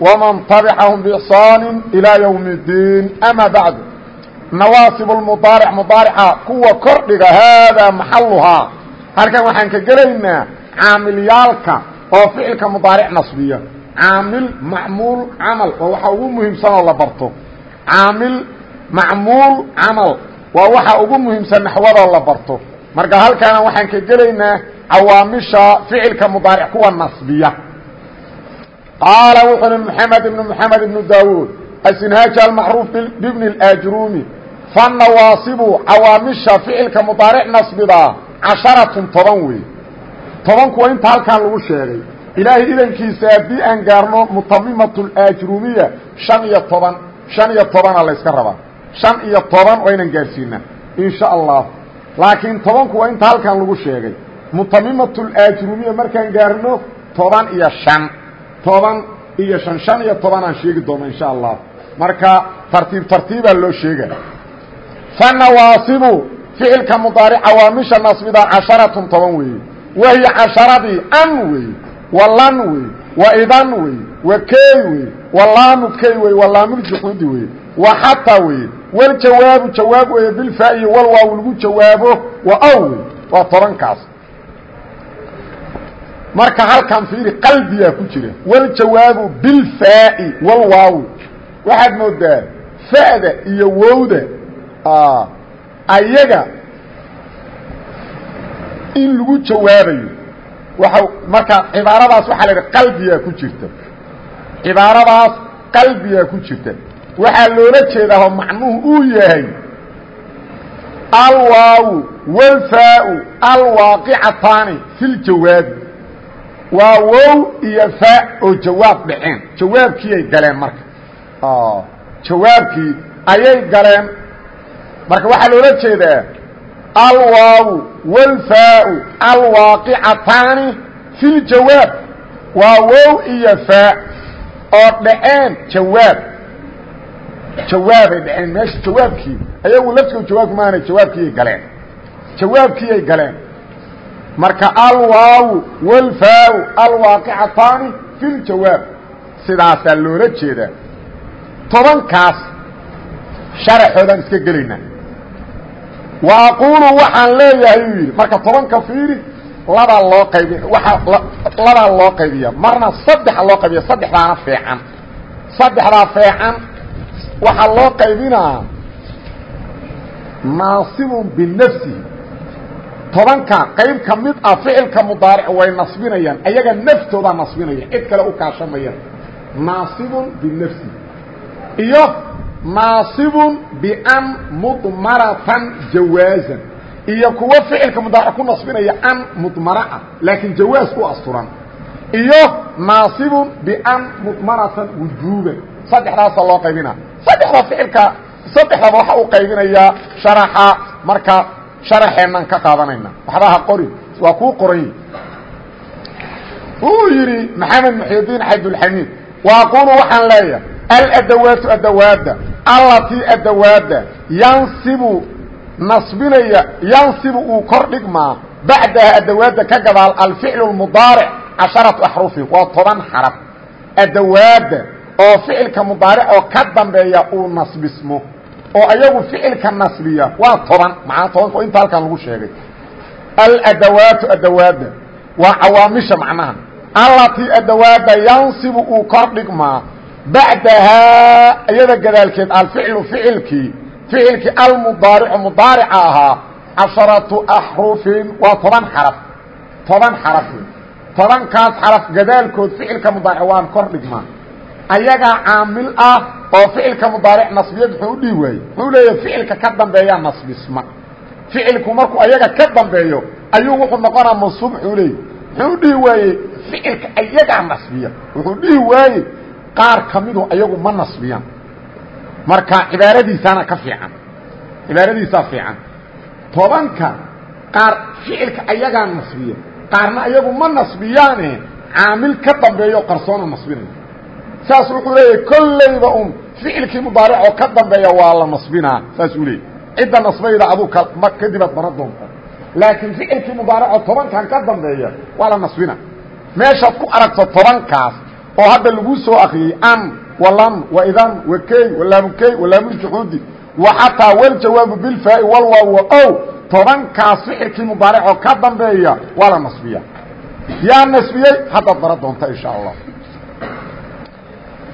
ومن تبعهم بإحsaan إلى يوم الدين أmا baعd nawaaصib المdaarc mudaarca kuwa kordhiga haadaa maxaluhaa halkan waxaan ka gelaynaa caamilyaalka oo ficilka mudaaric nasbiya caamil macmuul camal waa waxa ugu muhiimsan oo la barto caamil macmuul camal waa waxa ugu muhiimsan naxwadoo la barto marka halkaana waxaan ka gelaynaa cawaamisha ficilka mudaaric kuwa nasbiya qaala wuxu uhi mxamed ibn mxamed ibnu daawuud asinhaaji almacruuf bibni اajrumi fanawaasibu cawaamisha ficilka mudaaric nasbidaa casharatun toban wey tobanku waa inta halkan lagu sheegay ilaahay idankiisa haddii aan gaarno mutamimat اajrumiya شhan iyo toban شhan iyo tobana layska rabaa شhan iyo toban waa inaan gaarsiinaa in sha allah laakiin tobanku waa inta halkan lagu sheegay mutamimat اajrumiya markaan gaarno toban iyo شhan toban iyo شhan شhan iyo toban aan sheegi doono insha allah. Marka tartiib tartiibaa loo sheega fanawaasibu ficilka mudaaric cawaamisha nasbida casharatun toban weeye. Wahiya casharadii an wey walan wey waidan wey wa key wey walaamu key wey walaamuljuxuudi wey wa xataa weye waljawaabu jawaab weye bilfaa-iyo walwaaw lagu jawaabo wa ow wey waa tobankaas marka halkan fiiri qalbiyaa ku jira. Waljawaabu bilfaa'i walwaawi waxaad moodaa fa'da iyo wowda ayaga in lagu jawaabayo. Waa marka cibaaradaas waxaa la idhi qalbiyaa ku jirta. Cibaaradaas qalbiyaa ku jirta. Waxaa loola jeedaa macnuhu uu yahay alwaawu walfaau alwaaqicataani fi ljawaabi waa wow iyo fa oo jawaab dhaceen. Jawaabkiiyay galeen marka. Jawaabkii ayay galeen. Marka waxaa loola jeedaa alwaawu wاlfaau alwaaqicataani fi ljawaab waa wow iyo fa oo dhaceen jawaab. Jawaabay dhaceen. Meesha jawaabkii ayagu laftigo jawaabki maana jawaabkiiyay galeen. Jawaabkiiyay galeen marka alwaaw wاlfaa alwaaqicataani fi ljawaab sidaasaa loola jeedaa. Tobankaas sharaxoodaan iska gelaynaa wa aquulu waxaan leeyahay uu yidhi marka tobanka fiiri labaa loo qaybi waaa labaa loo qaybiya marna saddexa loo qaybiya saddexdaana feecan. Saddexdaa feecan waxaa loo qaybinaa naasibun binafsihi tobanka qayb ka mid ah ficilka mudaaric way nasbinayaan ayaga naftoodaa nasbinaya cid kale u kaashamayaan. Naasibun binafsi. Iyo naasibun bian mudmaratan jawaazan. Iyo kuwo ficilka mudaaric ku nasbinaya an mudmaraah laakiin jawaaz asturan. Iyo naasibun bian mudmaratan wujuuban. Saddexdaasa loo qaybina. Saddexda ficilka saddexdaba waxa u qaybinayaa sharaxa. Marka sharaxeennan ka qaadanayna waxba ha qorin waa kuu qoran yihi wuu yidhi maxamed muxyidiin cabdulxamiid wa aqulu waxaan leeyahay. Aladawaatu adawaadda allatii adawaadda yansibu nasbinaya yansibu uu kor dhigmaa bacdaha adawaadda ka gadaal alficlu mudaaric casharatu axrufin waa toban xaraf. Adawaadda oo ficilka mudaaric oo ka dambeeya uu nasbismo oo ayagu ficilka nasbiya waa toban macnaa tobanka? Oo inta halkan lagu sheegay. Aladawaatu adawaadda waa cawaamisha macnaha. Allatii adawaadda yansibu uu kor bacdahaa iyada gadaalkeed alficlu ficilkii ficilkii almudaaricu mudaarica ahaa casharatu axrufin waa toban xaraf. Toban xaraf. Tobankaas xaraf gadaalkood ficilka mudaaric waan kor ayagaa caamil ah oo ficilka mudaaric nasbiyad muxuu u dhihi waaye muxuu leeyahay ficilka ka dambeeyaa nasbisma. Ficilku markuu ayaga ka dambeeyo ayuu wuxuu noqonaa mansuub leeyay muxuu dhihi waayey ficilka ayagaa nasbiya. Wuxuu dhihi waaye qaar ka midu ayagu ma nasbiyaan. Marka cibaaradiisaana ka fiican. Cibaaradiisaa fiican. Tobanka qaar ficilka ayagaa nasbiya. Qaarna ayagu ma nasbiyaane caamil ka dambeeyo qarsoona nasbinaya saas wuxuu leeyahay kollayba un ficilkii mudaaricoo ka dambeeya waa la nasbinaa. Saasuu leeyay cidda nasbayda aduu kadibaad bara doonta laakiin ficilkii mudaaricoo tobankan ka dambeeya waa la nasbina meeshaad ku aragto tobankaas oo hadda lagu soo akriyey an walan waidan wakey walaamukey walaamuljuxuudi waxataa waljawaabu bilfaai walwaaw ow tobankaas ficilkii mudaaricoo ka dambeeya waa la nasbiya yaa nasbiyey haddaad bara doonta insha allah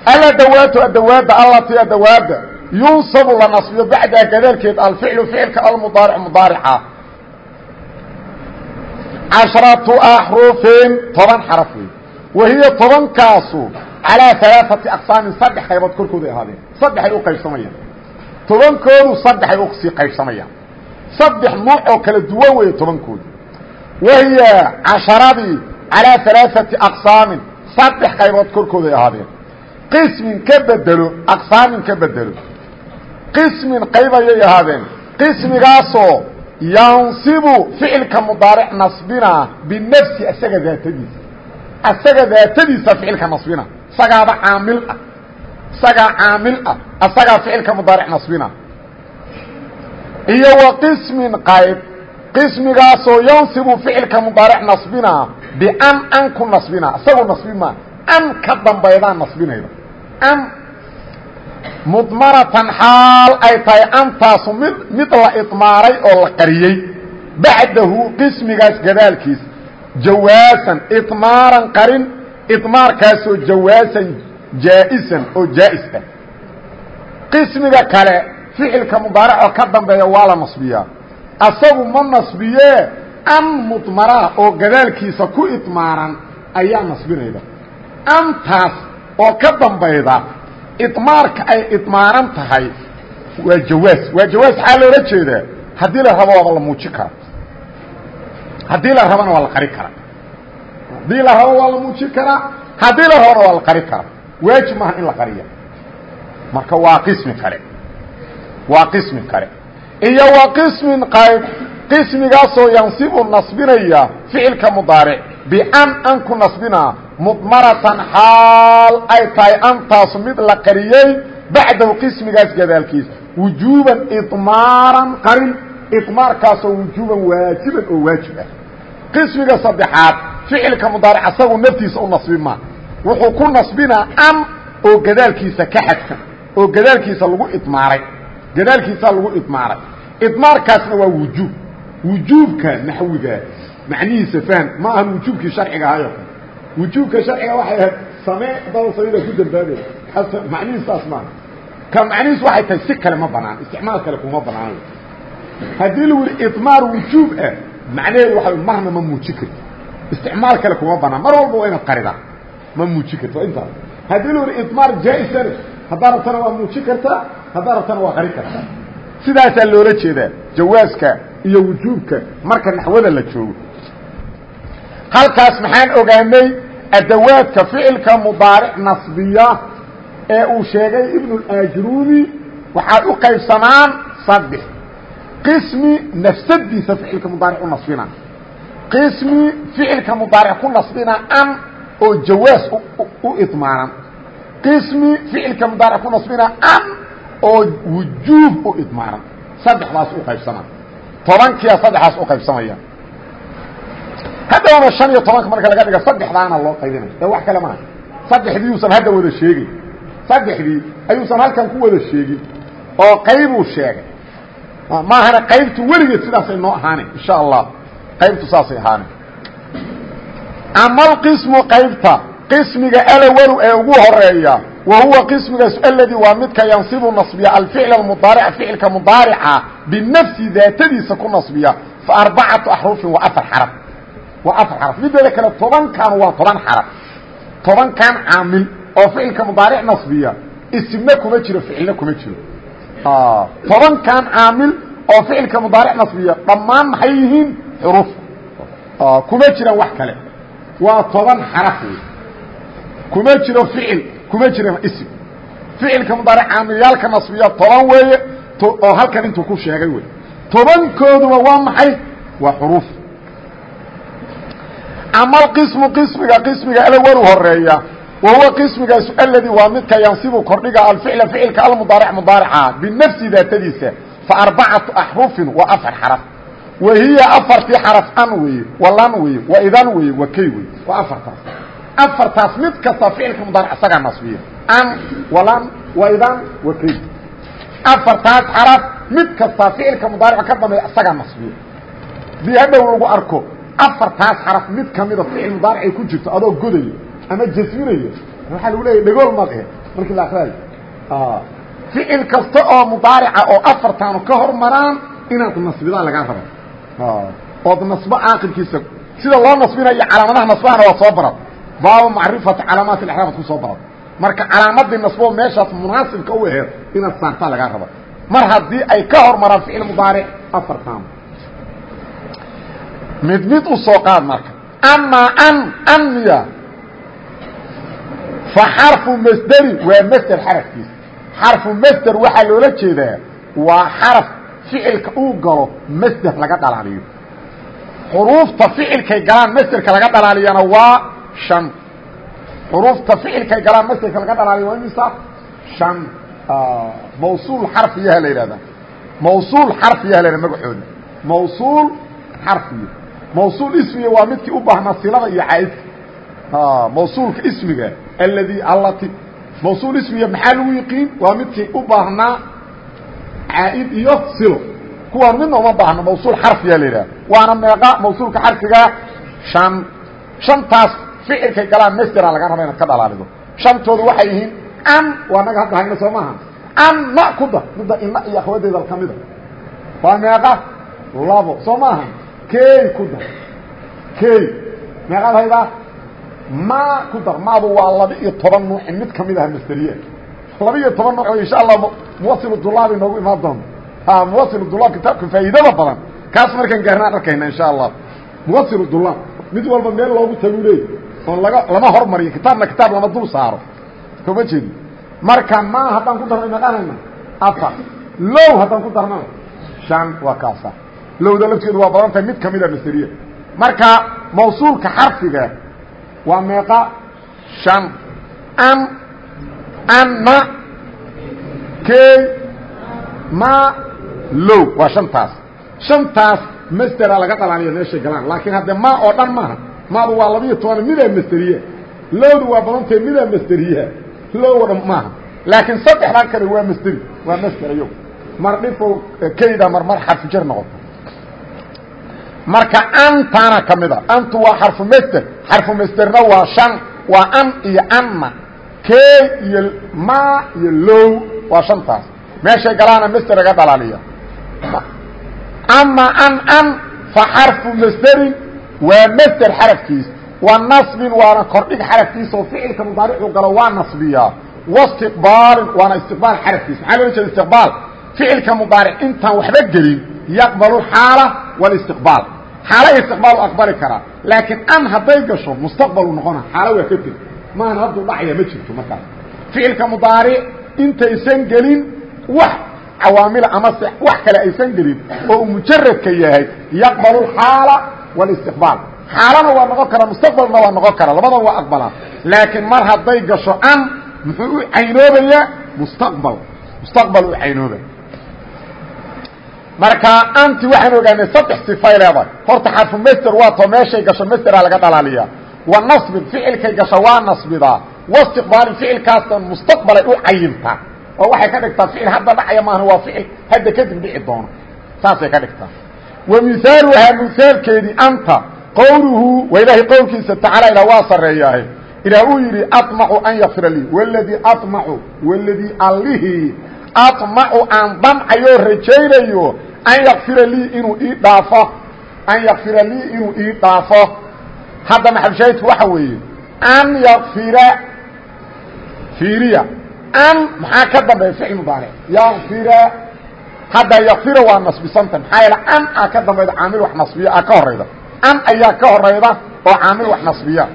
aladawaatu adawaada allatii adawaada yunsabu la nasbiyo bacdaha gadaalkeed alficlu ficilka almudaaric mudaarica cashratu axrufin toban xaraf wey wahiya tobankaasu calaa alaaati aqsaamin saddex qaybood korkooday ahaadeen saddexay u qaybsamayaan tobankoodu saddexay u sii qaybsamayaan saddex nooc oo kala duwan weeye tobankoodu wahiya casharadii calaa alaaati aqsaamin saddex qaybood korkooday ahaadeen qismin ka bedelo aqsaamin ka bedelo. Qismin qayb ayay ahaadeen. Qismigaasoo yansibu ficilka mudaaric nasbina binafsi asaga daatadiisa. Asaga daatadiisa ficilka nasbina. Isagaaba caamil ah. Isagaa caamil ah. Asagaa ficilka mudaaric nasbina. Iyo wa qismin qayb. Qismigaasoo yansibu ficilka mudaaric nasbina bian an ku nasbina. Isagu nasbi maa an ka dambaydaan nasbinayda an mudmaratan xaal ay tahay antaasu mid mid la idmaaray oo la qariyey. Bacdahu qismigaas gadaalkiis jawaasan idmaaran qarin idmaarkaasoo jawaasan jaa'isan oo jaa'is ah qismiga kale ficilka mudaaracoo ka dambeeya waa la nasbiyaa. Asagu ma nasbiyee an mudmaraa oo gadaalkiisa ku idmaaran ayaa nasbinayda. Antaas oo ka dambayda idmaarka ay idmaaran tahay waa jawaas. Waa jawaas xaa loola jeedaa haddii la rabo waaba la muujin kara haddii la rabona waa la qari karaa. Haddii la rabo waa la muujin karaa. Haddii la rabona waa la qari karaa. Waajib maaha in la qariya marka waa qismi kale waa qismi kale iyo wa qismin qayb qismigaasoo yansibu nasbinaya ficilka mudaaric. Bian an ku nasbina mudmaratan xaal ay tahay antaasu mid la qariyey bacdahu qismigaas gadaalkiis. Wujuuban idmaaran qarin idmaarkaasoo wujuuban waajiban oo waajib ah. Qismiga saddexaad ficilka mudaaric asagu naftiisa u nasbi maa wuxuu ku nasbinaa an oo gadaalkiisa ka xadfan oo gadaalkiisa lagu idmaaray. Gadaalkiisaa lagu idmaaray. Idmaarkaasna waa wujuub. Wujuubka naxwiga macnihiisa fahm ma ahan wujuubkii sharciga ahayo wujuubka sharciga waxay ahayd samee daba samida ku dambaabay macnihiis saas maaha ka macnihiis waxay tahay si kale ma banaan isticmaal kale kuma banaanayo haddii lagu yihi idmaar wujuub ah macnaheedu waxa marna ma muujin karti isticmaal kale kuma banaan mar walba waa inaad qaridaa ma muujin karti waa intaas. Haddii lagu yihi idmaar jaa-isane haddaa rabtana waa muujin kartaa haddaa rabtana waa qari kartaa. Sidaasaa loola jeedaa jawaaska iyo wujuubka marka naxwada la joogo. Halkaas maxaan ogaanay adawaadka ficilka mudaaric nasbiya ee uu sheegay ibnuاajruumi waxaad u qaybsamaan saddex qismi nafsadiisa ficilka mudaaric u nasbina qismi ficilka mudaaric ku nasbina an oo jawaas u idmaanan qismi ficilka mudaaric ku nasbina an oo wujuub u idmaanan saddexdaas u qaybsamaan tobankiia saddexdaas u qaybsamaya haddawna شhan iyo tobanka marka laga dhiga saddexdaana loo qaybinaya ee wax kale maaha. Saddexdii uusan hadda wada sheegin. Saddexdii ayuusan halkan ku wada sheegin oo qaybuu sheegay. Maahana qaybtu weligeed sidaasay noo ahaanen insha allah. Qaybtu saasay ahaanen ama alqismu qaybta qismiga alawalu ee ugu horreeya wa huwa qismigaas aladii waa midka yansibu nasbiya alficl mudaaric ficilka mudaarica binafsi daatadiisa ku nasbiya fa arbacatu axrufin waa afar xaraf waa afar xaraf. Mideeda kale tobankan waa toban xaraf. Tobankan caamil oo ficilka mudaaric nasbiya. Isimna kuma jiro ficilna kuma jiro. Tobankan caamil oo ficilka mudaaric nasbiya. Dhammaan maxay yihiin? Xuruf. Kuma jiraan wax kale. Waa toban xaraf. Wey kuma jiro ficil kuma jiro ism ficilka mudaaric caamiliyaalka nasbiya toban weeye. Oo halkan intuu ku sheegay wey tobankooduba waa maxay? Waa xuruuf ama alqismu qismiga qismiga alawalu horreeya wa huwa qismigaasu aladi waa midka yansibu kordhiga alficla ficilka almudaaric mudaarica binafsi daatadiisa fa arbacatu axrufin waa afar xaraf. Wa hiya afartii xaraf an weeye walan weeye wa idan weeye wa kay weye waa afartaas afartaas mid kasta ficilka mudaaric isagaa nasbiya an walan wa idan wa kay. Afartaas xaraf mid kasta ficilka mudaaric ka dambeeya isagaa nasbiya. Dii hadhow lagu arko afartaas xaraf mid kamida ficil mudaaric ay ku jirto adoo godaya ama jasminaya waxaa lagu leeya dhegool maad ahe markii la akraayo ficil kasta oo mudaarica oo afartaanu ka hor maraan inaad nasbidaa lagaa raba ood nasbo aakirkiisa sida loo nasbinayo calaamadaha nasbahana waa soo barad baaba macrifati calaamaat اraab ad ku soo barad marka calaamadii nasbo meeshaas munaasibka u aheed inaad saartaa lagaa raba mar haddii ay ka hor maraan ficil mudaaric afartaan mid mid u soo qaad marka. Amaa an an miya. Fa xarfu masderi waa masder xarafkiisa xarfu masder waxaa loola jeedaa waa xaraf ficilka uu galo masder laga dhalaaliyo. Xuruufta ficilkay galaan masderka laga dhalaaliyana waa shan. Xuruufta ficilkay galaan masderka laga dhalaaliyo waa imisa shan. Mawsuul xarfiyaha la yidhahda mawsuul xarfiyaha la yhahda magacooda mawsuul xarfiya mawsuul ismiga waa midkii u baahnaa silada iyo caydka mawsuulka ismiga aladi allati mawsuul ismiga maxaa lagu yiqiin? Waa midkii u baahnaa caaid iyo silo. Kuwaan midna uma baahno mawsuul xarfiya la yidhaha. Waana meeqa mawsuulka xarfiga shan. Shantaas ficilkay galaan masdera laga raba inaad ka dhalaalido shantoodu waxay yihiin an waa naga hadda hayna soo maaha an na ku dar midda ina iyo akhwadeeda kamida waa meeqa labo soo maaha key ku dar. Key meeqaad haydaa ma ku dar. Maadu waa laba iyo toban nuuc mid ka mid aha masderiya laba iyo toban nuuc insha allah muwasil dulaab inoogu imaan doonto ha muwasil dulaab kitaabka faa'iidada badan. Kaas markaan gaarnaan arkayna insha allah. Muwasil dulaab mid walba meel loogu tagu leey oon laga lama hormariyo kitaabna kitaab lama dul saaro. Sooma jeedi. Marka ma haddaan ku darnay meeqaanayna afar. Low haddaan ku darnana waa lowda lafteedu waa badan tahay mid kamida masderiya marka mawsuulka xarfiga waa meeqa shan. An anna key ma low. Waa shantaas. Shantaas masdera laga dhalaaliyo meeshay galaan. Laakiin hadde ma oo dhan maaha maadu waa labiiyo toban midaa masderiya lowdu waa badantahay midaa masderiyaha low o dhan maaha. Laakiin saddexdan kale waa masderi waa masderayo mar dhifo keyda mar mar xarfu jar noqoto marka antaana ka mid a antu waa xarfu masder xarfu masderna waa shan waa an iyo anna key iyo ma iyo low waa shantaas. Meeshay galaana masder laga dhalaaliya. Ama an an fa xarfu masderin waa masder xarafkiis. Wa nasbin waana kordhig xarafkiisa oo ficilka mudaaricuu galo waa nasbiyaa. Wastiqbaalin waana istiqbaal xarafkiis. Maxaa loola jeeda istiqbaal? Ficilka mudaaric intaan waxba gelin yaqbalu xaala walistiqbaal xaalo istiqbaal u aqbali karaa laakiin an hadday gasho mustaqbalu noqona xaalo waa ka teg maana hadduu dhacaya ma jirto markaas ficilka mudaaric intaysan gelin wax cawaamila amase wax kale aysan gelin oo uu mujaradka yahay yaqbalu xaala walistiqbaal xaalana waa noqon karaa mustaqbalna waa noqon karaa labadan waa aqbalaa laakiin mar hadday gasho an muxuu u caynoobayaa? Mustaqbal. Mustaqbal u caynoobaya marka anti waxaan ogaanay saddex sifay leedahay horta xarfu master waa too meeshay gasho masteraa laga dhalaaliyaa. Wa nasbin ficilkay gasho waa nasbidaa waistiqbaalin ficilkaastan mustaqbalay u cayintaa oo waxay ka dhigtaa ficil hadda dhacaya maahan waa ficil hadda kadib dhici doono. Saasay ka dhigtaa. Wa mihaaluhaa mihaalkeedii anta qowluhu waa ilaahay qowlkiisa tacaala ilaa waa sarreeyaahe uu yidhi aطmacu an yakfira lii. Wladii aطmacu waladii allihii aطmacu aan damcayoo rajaynayo an yakfira lii inuu ii dhaafo an yakfira lii inuu ii dhaafo hadda maxabshaahidku waxa weeye an yakfira fiiriya an maxaa ka dambeeya ficil mudaaric yakfira hadda yakfira waa nasbisanta maxaa yeele an aa ka dambayda caamil wax nasbiya aa ka horayda an ayaa ka horayda oo caamil wax nasbiya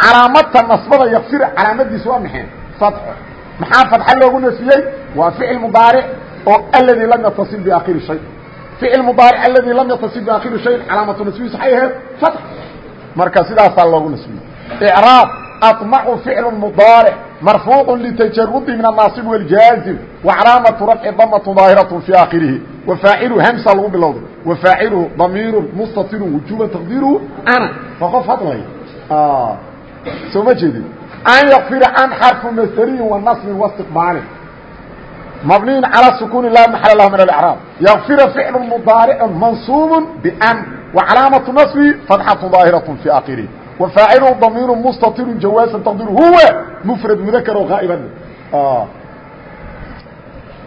calaamadta nasbada yakfira calaamadiisu maxaa fadxa loogu nasbiyey waa ficil mudaaric oo aladi lam yatasil biakhiri shay ficil mudaaric aladi lam yatasil biakhiri shayin calaamatu nasbihiis waxay ahayd fatx marka sidaasaa loogu nasbiyey icraab aطmacu ficlu mudaaric marfuucu litajarudi min annaasib wاljaazim wacalaamatu rafci damatu daahiraة fi aakhirihi wafaacilu hamsa lagu bilowday wafaaciluhu damiiru mustatiru wujuban taqdiiruhu ana waa qof hadlay soo ma jeedin an yakfira can xarfu masderiyin wa nasbin wastiqbaalin مبني على السكون لا محل له من الإعراب يغفر فعل مضارع منصوب بأن وعلامة نصب فتحة ظاهرة في آخره وفاعله ضمير مستطر جوازا تقدير هو مفرد مذكر وغائبا آه.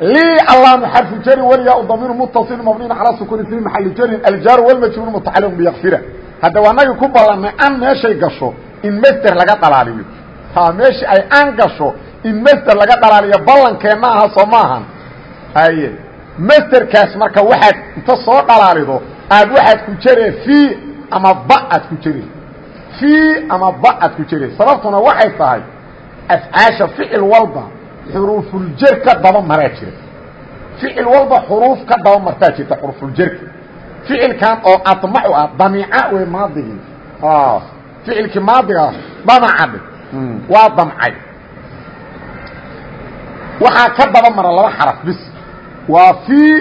لي اللام حرف جر والياء ضمير متصل مبني على السكون في محل جر الجار والمجرور متعلق بيغفره هذا وانا يكون بلان ان ماشي غشو ان مستر لغا دلاليو taa meeshii ay aan gasho in masder laga dhalaaliyo ballankeenna aha soo maahan haye masderkaas marka waxaad inta soo dhalaalido aad waxaad ku jeree fii ama ba aad ku jere fii ama ba aad ku jere sababtuna waxay tahay afcaasha ficil walba xuruufuljer ka daba maraa jira ficil walba xuruuf ka daba martaa jirta xuruufuljerka ficilkan oo admacu ah damiica wey maadigii ficilkii maadiga ah, damaca dhig waa damcay. Waxaa ka daba mara laba xaraf bis. Waa fii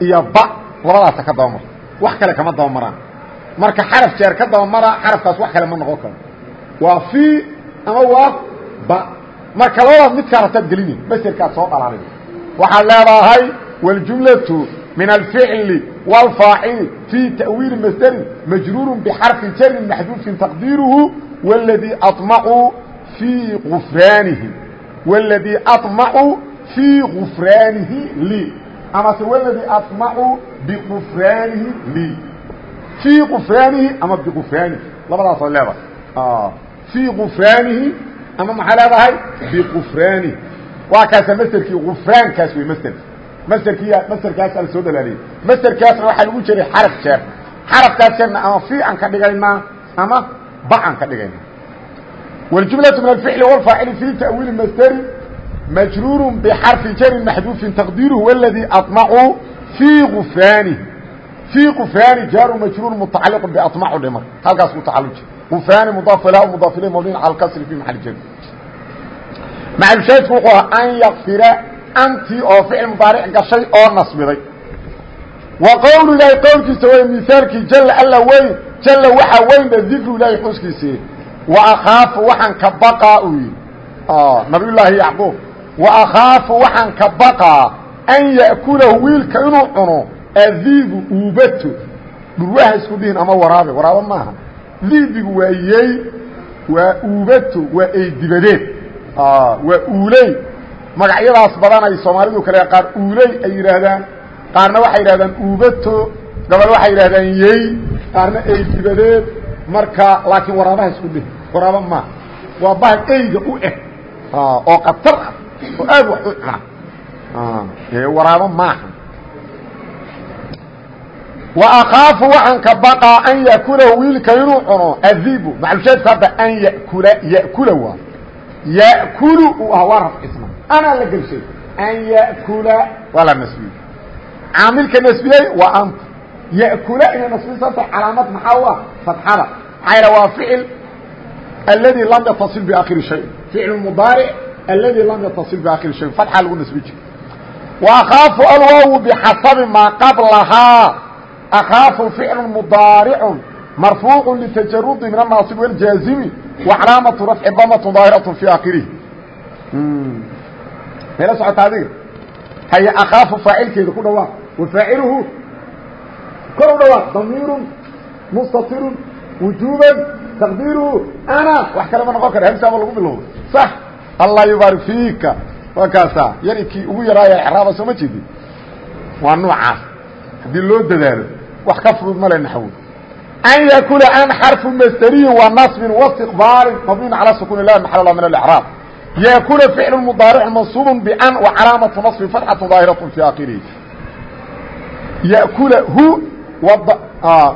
iyo ba labadaasa ka daba mara. Wax kale kama daba maraan. Marka xaraf jeer ka daba mara xarafkaas wax kale ma noqon karo waa fii ama waa ba. Marka labadaas midkaa rabtaad gelini maserkaad soo dhalaalin waxaad leedahay waljumlatu min alficli wاlfaacili fii ta'wiili masderin majruuru bxarfi jarin maxduufin taqdiiruhu wاladii aطmacu fii gufraanihi wاladii aطmacu fii gufraanihi lii amase wladii aطmacu bigufraanihi lii fii gufraanihi ama bigufraanihi labadaasoo leedahay fii gufraanihi ama maxaa leedahay bigufraanihi waa kaasa masderkii gufraankaas wey masderka masderkii masderkaasa la soo dalaaliyey masderkaasna waxaa lagu jiray xaraf jeer xarafkaas jeerna ama fii aan ka dhigaynaa ama ba aan ka dhigaynaa والجملة من الفعل والفاعل في تأويل مصدر مجرور بحرف جر محذوف تقديره والذي أطمع في غفرانه في غفران جار مجرور متعلق بأطمع لمر هل قاس متعلق غفران مضاف له ومضاف له مبني على الكسر في محل جر مع الشيء فوقها أن يغفر أنت أو فعل مضارع كشيء أو wa qowlu ilaahi qowlkiisa wey mihaalkii jalla alla weyn jalla waxaa weynba dikru ilaahi xuskiisii wa akhaafu waxaan ka baqaa uu yidhi. Ah, nabiyullaahi yacquub. Wa akhaafu waxaan ka baqaa an ya'kulahu wiilka inuu cuno adiibu uubato dhurwaha isku dhihin ama waraabe waraabo maaha. Diibigu waa yey waa uubato waa eydibadeed ah, waa uuley magacyadaas badanay soomaalidu kale qaar uuley ay yidhaahdaan qaarna waxay yidhahdaan uubato gabal waxay yidhahdaan yey qaarna eydibadeed marka laakiin waraabaha isku dhih waraaba maaha waa bahal eyga u eg oo katar ah oo aad wax u cuna waraabo maaha wa akaafu waxaan ka baqaa an yakulahu wiilka inuu cuno adibu maclusheedku hadda an yakula yakula waa yakulu uu ah waa rafcisna anaa la gelshay an yakula waa la nasbiyey caamilka nasbiyey waa anta yakula inay nasbisanta calaamad maxaa u ah fatxada maxaa waa ficil aladi lam yataصil biakhiri shay ficil mudaaric aladi lam yataصil biakhiri shay fatxa lagu nasbi jiro waakaafu alwaawu bixasabi maa qablahaa akaafu ficlu mudaaricu marfuucu litajarudi min annaasib wاljaazimi wacalaamatu rafci damatu daahiraة fi akhirihi mayla socota adiga haye akaafu faacilkeeda ku dhawaaq wafaaciluhu kor u dhawaaq damiiru mustatiru wujuuban taqdiiruhu ana wax kale ma noqon kara hamsaaba lagu bilowda sax allah yubaarik fiika waa kaasaa yari kii ugu yaraaya exraaba soo ma jeedin waa noocaas haddii loo dadaalo wax ka fudud male naxwo an yakula an xarfu masderiyin wa naصbin wastiqbaalin mabniin calى sukuun lah maxal lah min اlإcraab yakula ficlu mudaaric mansuub ban wa calaamatu naصbi fatxatu daahiraة fi akhirihi yakula hu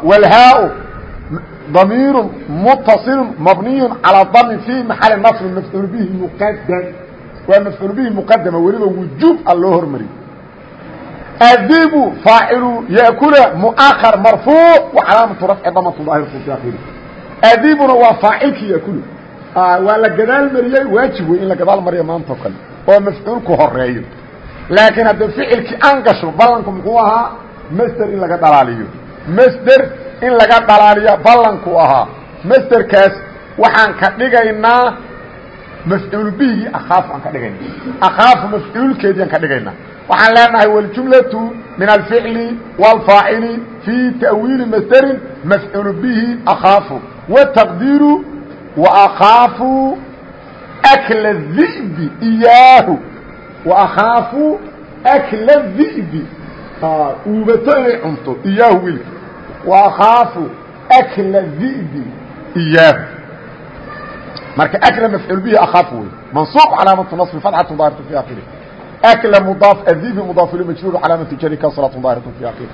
wlhaa ضمير متصل مبني على ضم في محل نصب مفعول به مقدم waa mafcuul bihi muqadama weliba wujuub a loo hormariy adibu faacilu yakula muahar marfuuc wa calaamatu rafci damatu daahiratu fi akhiri adibuna waa faacilki yakulu waa la gadaal mariyey waajib wey in la gadaal mariyo maanta o kale oo mafcuulku horeeyo laakiin hadda ficilkii aan gasho ballanku muxuu ahaa msder in laga dhalaaliyo. Msder in laga dhalaaliya ballanku ahaa. Msderkaas waxaan ka dhigaynaa mafcuul bihigii akhaaf aan ka dhigayna akhaafu mafcuulkeediiaan ka dhigaynaa. Waxaan leenahay waljumlatu min alficli wاlfaacili fii ta'wiili masderin mafcuul bihi akhaafu wataqdiiru waakhaafu akla di'bi iyaahu. Waakhaafu akla di'bi uubato inay cunto iyaahu wiilka وakhaafu akla di'di iyaahu marka akla mafcuul bihi akhaafu wey mansuub calaamatu naصbi fatxatu daahiratu fi akhiri akla mudaaf adibi mudaafu limajruur calaamatu jari kasratu daahiratu fi akhiri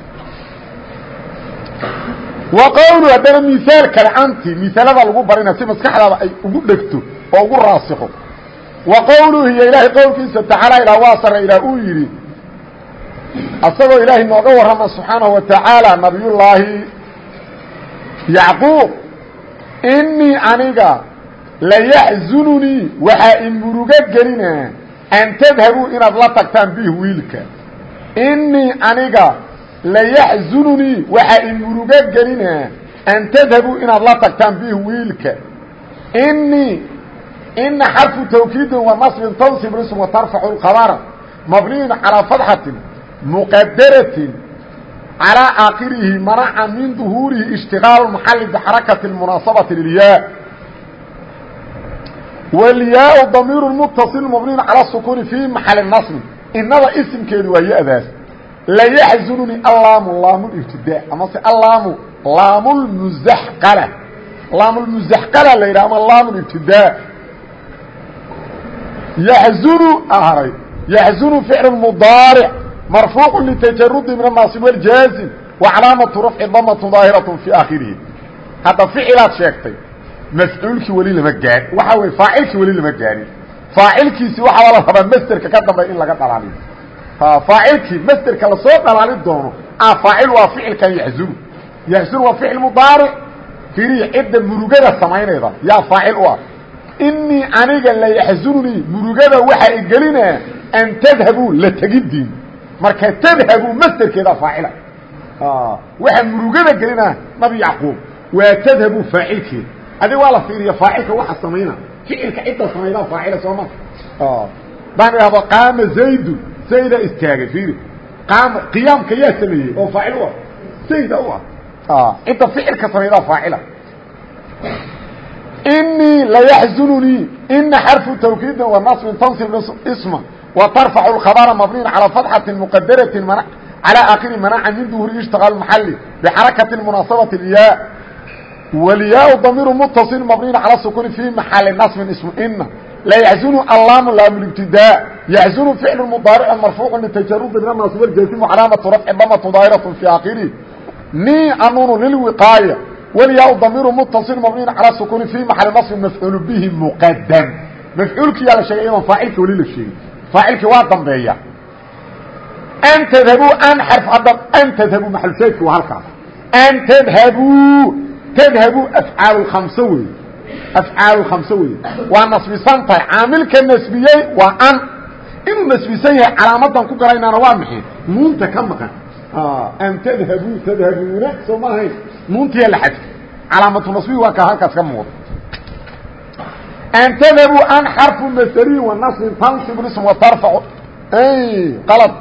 wa qowlu haddana miaal kalcanti miaalada lagu barina si maskaxdaada ay ugu dhegto oo ugu raasiko wa qowluhu hiyo ilaahay qowlkiisa tacaala ilaa waa sare ilaa uu yidhi asagoo ilaahay nooga warrama subxaanahu wa tacaala nabiyullaahi yacquub inii aniga layaxzununii waxaa i murugo gelina an tadhabuu inaad la tagtaan bih wiilka. Inii aniga layaxzununii waxaa i murugo gelina an tadhabuu inaad la tagtaan bih wiilka. Inii ina xarfu tawkiidin wa nasbin tansib ism wa tarfacu lkhabara mabniyun calaa fadxatin muqadaratin calىa aakhirihi manaca min duhuurihi ishtigaalu maxali bixarakati munaasabati lilyaa wlyaa damiir mutaصil mabniin calى sukuni fii maxali nasbi inada isimkeedu waa ya-daas layaxzununi allaamu laamu ibtidaa amase allaamu laamulmuzaxqala laamulmuzaxqala la yidhah ama laamu ibtidaa yaxzunu aharay yaxzunu ficlu mudaaric litajarudi min annaasib wاljaazim wa calaamatu rafci damatu daahiraة fii aakhirihi hadda ficilaad sheegtay mafcuulkii weli lama gaai waxa wey faacilkii weli lama gaarin faacilkiisi waxaa la rabaa masderka ka dambay in laga dhalaaliyo faacilkii masderka la soo dhalaali doono faacil waa ficilkan yaxzunu yaxzunu waa ficil mudaaric firiya cidda murugada samaynayda yaa faacil u ah inii aniga la yaxzununii murugada waxaa igelinaa an tadhabuu la tegidiin marka tadhabuu masderkeeda faacila. Waxaa murugada gelinaa nabi yacquub. Waa tadhabuu faacilkeeda adi waa la fiiriya faacilka waxa samayna. Ficilka cidda samaydaa faacila sooma daan ihahdo qaama zaydu. Zayda istaagay fiiri. Qaama qiyaamka yaa sameeyey oo faacil u ah. Zayda u ah. Cidda ficilka samaydaa faacila. Inii layaxzununii ina xarfu tawkiidin wa naصbin tansib isma wa tarfacu اkhabara mabniyin calى fatxati muqadarati calى aakiri manaca min duhuri ishtiqaal maxali bxarakati munaasabati ya wlyaa damiir mتصل mبniy calى sukuni في maxali naصbi ism ina layaxzunu allaam laam اbtidaa yaxzunu ficl mdaarc marfuuc ltajarudi min الnaas wاljasimu calaamaةu rafci damtu daahiraة fi akhirih ni anunu lilwiqaaya wlyaa damiir mتصل mبniy calى sukuni في maxali naصbi mafcuul bihi mqadam mafcuulkiyaa la sheegay idan faacilka weli faacilkii waa dambeeya. An tdhabuu an xarf hadda an tdhabuu maxalshaydki waa halkaas. An tdhabuu tdhabu afcaal khamse wey afcaal khamse wey waa nasbisan tahay. Caamilka nasbiyey waa an. Inuu nasbisan yahay calaamadan ku garaynaana waa maxay? Nuunta ka maqan. An tdhabu tdhabuuna soo ma ahayn. Nuuntiyaa la xadfay calaamatu nasbi waa ka halkaas ka muuqda an tdhabu an xarfu masri wa nasbin tansib ism wa tarfacu qalad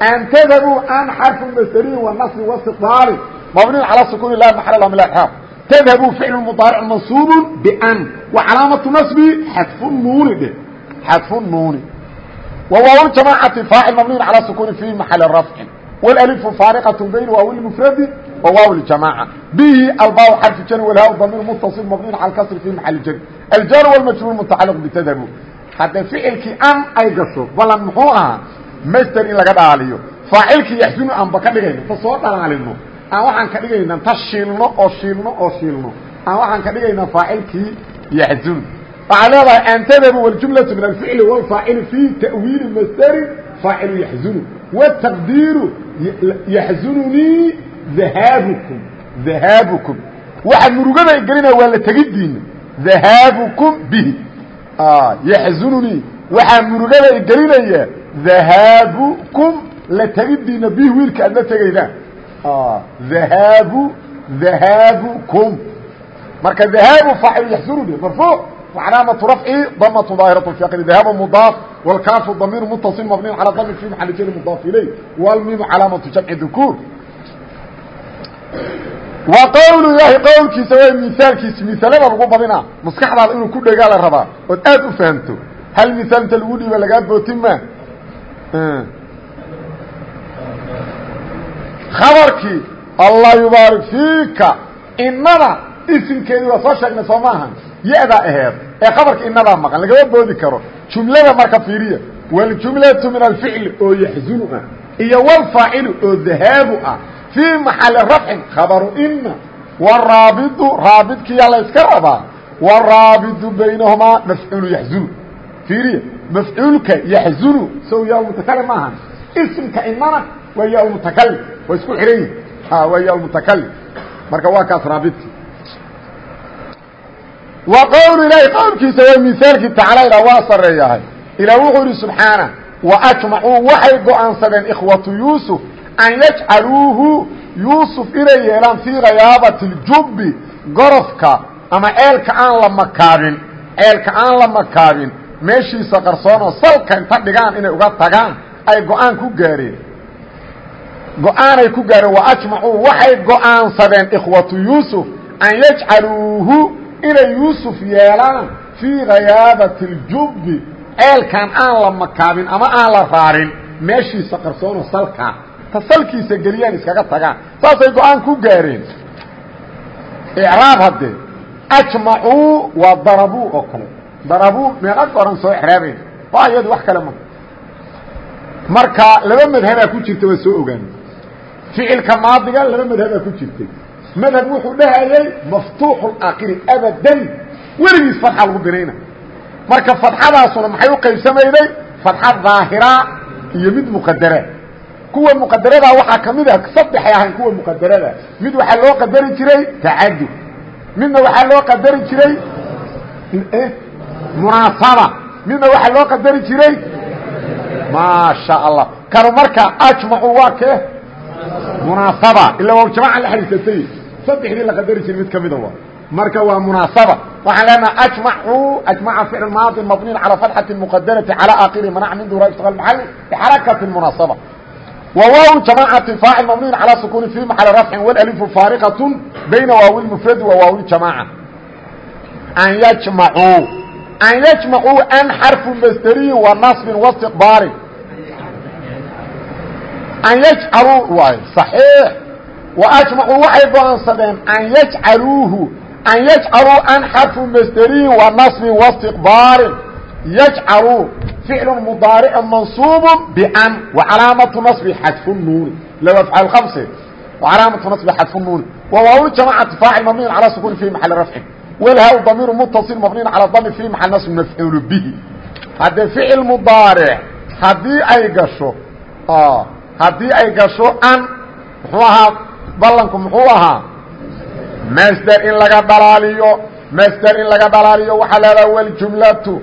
an tdhabu an xarfu masri wa nasbin wastiqbaali mabniin calى sukun lah maxal lah min axaab tdhabu ficl mdaarc mansuub bn وcalaamaةu naصbi xadfu nuuni dhe xadfu nuuni wwaaw jamaacati faacil mabniyn calى sukuni fi maxali rafcin wاlأlifu faariqaة bayn waaw mfradi wa waaw اjamaaca bihi albaaw xarfu jari wlhaa damiir mutaصil mabniyn calى kasri fi maxali jari aljar wاlmajruur mutacaliq bitadhabu hadda ficilkii an ay gasho balan muxuu ahaa masder in laga dhalaaliyo faacilkii yaxsunu aanba ka dhigayno ta soo dhalaalino aan waxaan ka dhigaynaa ta shiilno oo shiilno oo shiilno aan waxaan ka dhigaynaa faacilkii yaxzun waxaa leedahay an tdhabu wاljumlaة min alficli wاlfaacili fii ta'wiili masderin faacilu yaxzunu wtaqdiiru yaxzununii ahaabukum ahaabukum waxa murugada gelinaya waa la tegidiina ahaabukum bihi yaxzununii waxaa murugada gelinaya ahaabukum la tegidiina bihi wiilka aad la tegaydaan ahaabu ahaabukum marka ahaabu faacil yaxzununi marfuuc وcalaamaة rafci damaة ظaahiraة في akri dahab mdaaf wاlkaafu damiir mutaصil mabniy calى dami fi maxali jari mdaaf ilay wlmimu calaamaةu jamci dukuur wa qowlu ilaahi qowlkiisa waa misaalkiisi misaalada lagu badina maskaxdaada inuu ku dhegaa la rabaa ood aad u fahamto hal misaal inta lagu dhiiba lagaa bootin ma? Khabarkii allah yubaarik fiika inada isimkeedii waa soo sheegnay soo maaha ya-daa aheed ee khabarka inadaa maqan lagama boodi karo jumlada marka fiiriya waljumlatu min alficli oo yaxzunu ah iyo walfaacilu oo dahaabu ah fii maxali rafcin khabaru ina waraabidu raabidkiyaa la yska rabaa waraabidu baynahumaa mafcuulu yaxzunu fiiriya mafcuulka yaxzunu sow yaa mutakalim maahan isimka inana waa yaa mutakalim waa isku xihan yihiin waa yaa mutakalim marka waa kaas wa qowlu ilaahi qowlkiisa misaalkii tacaala ilaa waa sareeyahay wuxuu yidhi subxaana wa ajmacuu waxay go'aansadeen ikhwatu yuusuf an yajcaluuhu yuusuf inay yeelaan fii khayaabati اljubbi gorofka ama ceelka aan la makaabin ceelka aan la makaabin meeshiisa qarsoonoo salka inta dhigaan inay uga tagaan ay go'aan ku gaareen go'aanay ku gaareen wa ajmacuu waxay go'aansadeen ikhwatu yuusuf an yajcaluuhu inay yuusuf yeelaan fii khayaabati اljubbi ceelkan aan la makaabin ama aan la raarin meeshiisa qarsoono salkaa ta salkiisa geliyaan iskaga tagaan. Saasay go'aan ku gaareen. Icraab haddee ajmacuu waa darabuu oo kale. Darabuu meeqa goran soo exraabayn waa iyadu wax kale ma marka laba madhabaa ku jirta waa soo ogaanay ficilka maadiga laba madhabaa ku jirtay madhab wuxuu dhahayay maftuuxu اakiri abadan. Weligiis fatxa lagu binayna marka fatxadaasuna maxay u qaybsamayday? Fatxa daahira iyo mid muqadara kuwa muqadarada waxaa ka mid ah saddexay ahayn kuwa muqadarada. Mid waxaa loo qadari jiray tacadud midna waxaa loo qadari jiray munaasaba. Midna waxaa loo qadari jiray maasha allah kanu marka ajmacu waa ke munaasaba. Ila waa jamaca la xariisatay saddexdii la qadari jiray mid kamida waa. Marka waa munaasaba. Waxaan leenaha ajmacuu ajmaca ficl maadi mabniin calى fatxati muqadarati calى akiri manac min dura ishtiqal maxali bixarakati munaasaba wa waaw jamaacati faacil mabniin calى sukuni fi maxali rafcin wlalifu faariqat bayna waawi mufradi wa waawi jamaaca an yajmacuu an yajmacuu an xarfu masderiyi wa naصbin wastiqbaalin an yajcaluu waay صaxiix وأجمعوا waxay go'aansadeen an yجcaluuhu an yجcaluu an xarفu masderiin وaنصb واstiqbaarin yجcaluu فicl mdaarc maنصuub بn وcalaamaةu نصb xadف الnuuni low afعaal خمسe وcalaamaةu نصb xadف الnuuni وwaaw jamacati faacil mabniy calى sukuni في maxali rafci wlhaa damiir mتصil mabniy calى dami في maxal نصb mafcuul bihi haddee ficil mudaarc haddii ay gasho haddii ay gasho an muxuu ahaa ballanku muxuu ahaa masder in laga dhalaaliyo masder in laga dhalaaliyo waxaa leedaha wاljumlaةu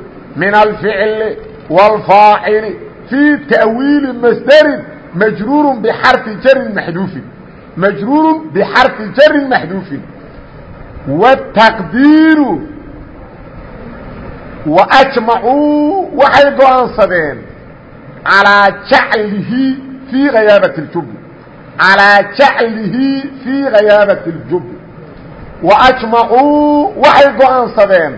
min alficli wاlfaacili fii ta'wiili masderin majruuru bxarfi jarin maxduufin majruuru bxarfi jarin maxduufin wالtaqdiiru وأجmacuu waxay go-aansadeen calىa jaclihi fii hayaabaة اjub calىa jaclihi fii hayaabaةi اljub وأجmacuu waxay go-aansadeen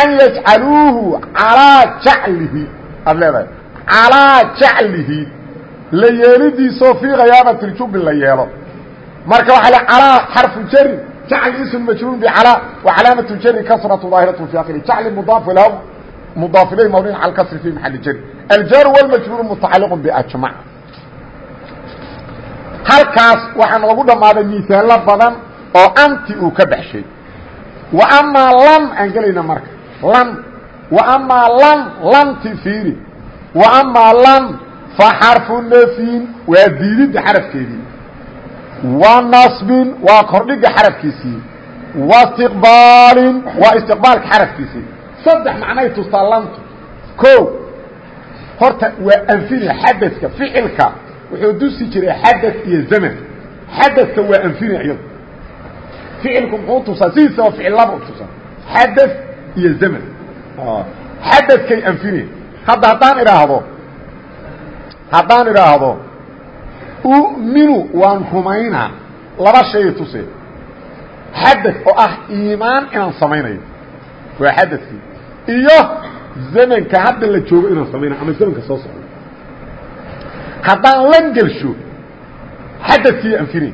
an yajcaluuhu calىa jaclihi aad leedahay. Calaa jaclihi la yeelidiisoo fii khayaabatiljubi la yeelo. Marka waxa le calaa xarfu jari jacli ism majruul bicalaa wa calaamatu jari kasratu daahiratu fi akhiri jacli mudaaf ilah mudaaf ilayh mawniin cala kasri fi maxali jari aljaaru walmajruuru mutacalliqun biajmac halkaas waxaa noogu dhammaaday miisaallo badan oo amti uu ka baxshay. Wa amaa lam aan gelayna marka. Lam lanti fiiri. Wa amaa lan fa xarfu nafyin waa diididda xarafkeedii wa nasbin waa kordhiga xarafkiisii wa istiqbaalin waa istiqbaalka xarafkiisii saddex macnay tustaa lantu. O horta waa anfina xadadka ficilka. Wuxuu dusi jiray xadad iyo zaman. Xadadka waa anfina iyado ficilku muxuu tusaa? Sidiisaba ficillaba u tusaa. Xadad iyo zaman xadadkay anfine hadda haddaan idhaahdo haddaan idhaahdo uminu waan rumaynaa laba shay tuse. Xadad oo ah iimaan inaan samaynayo. Waa xadadkii. Iyo zamanka hadda la joogo inaan samaynayo ama zamanka soo socdo haddaan lan gelsho xadadkii anfine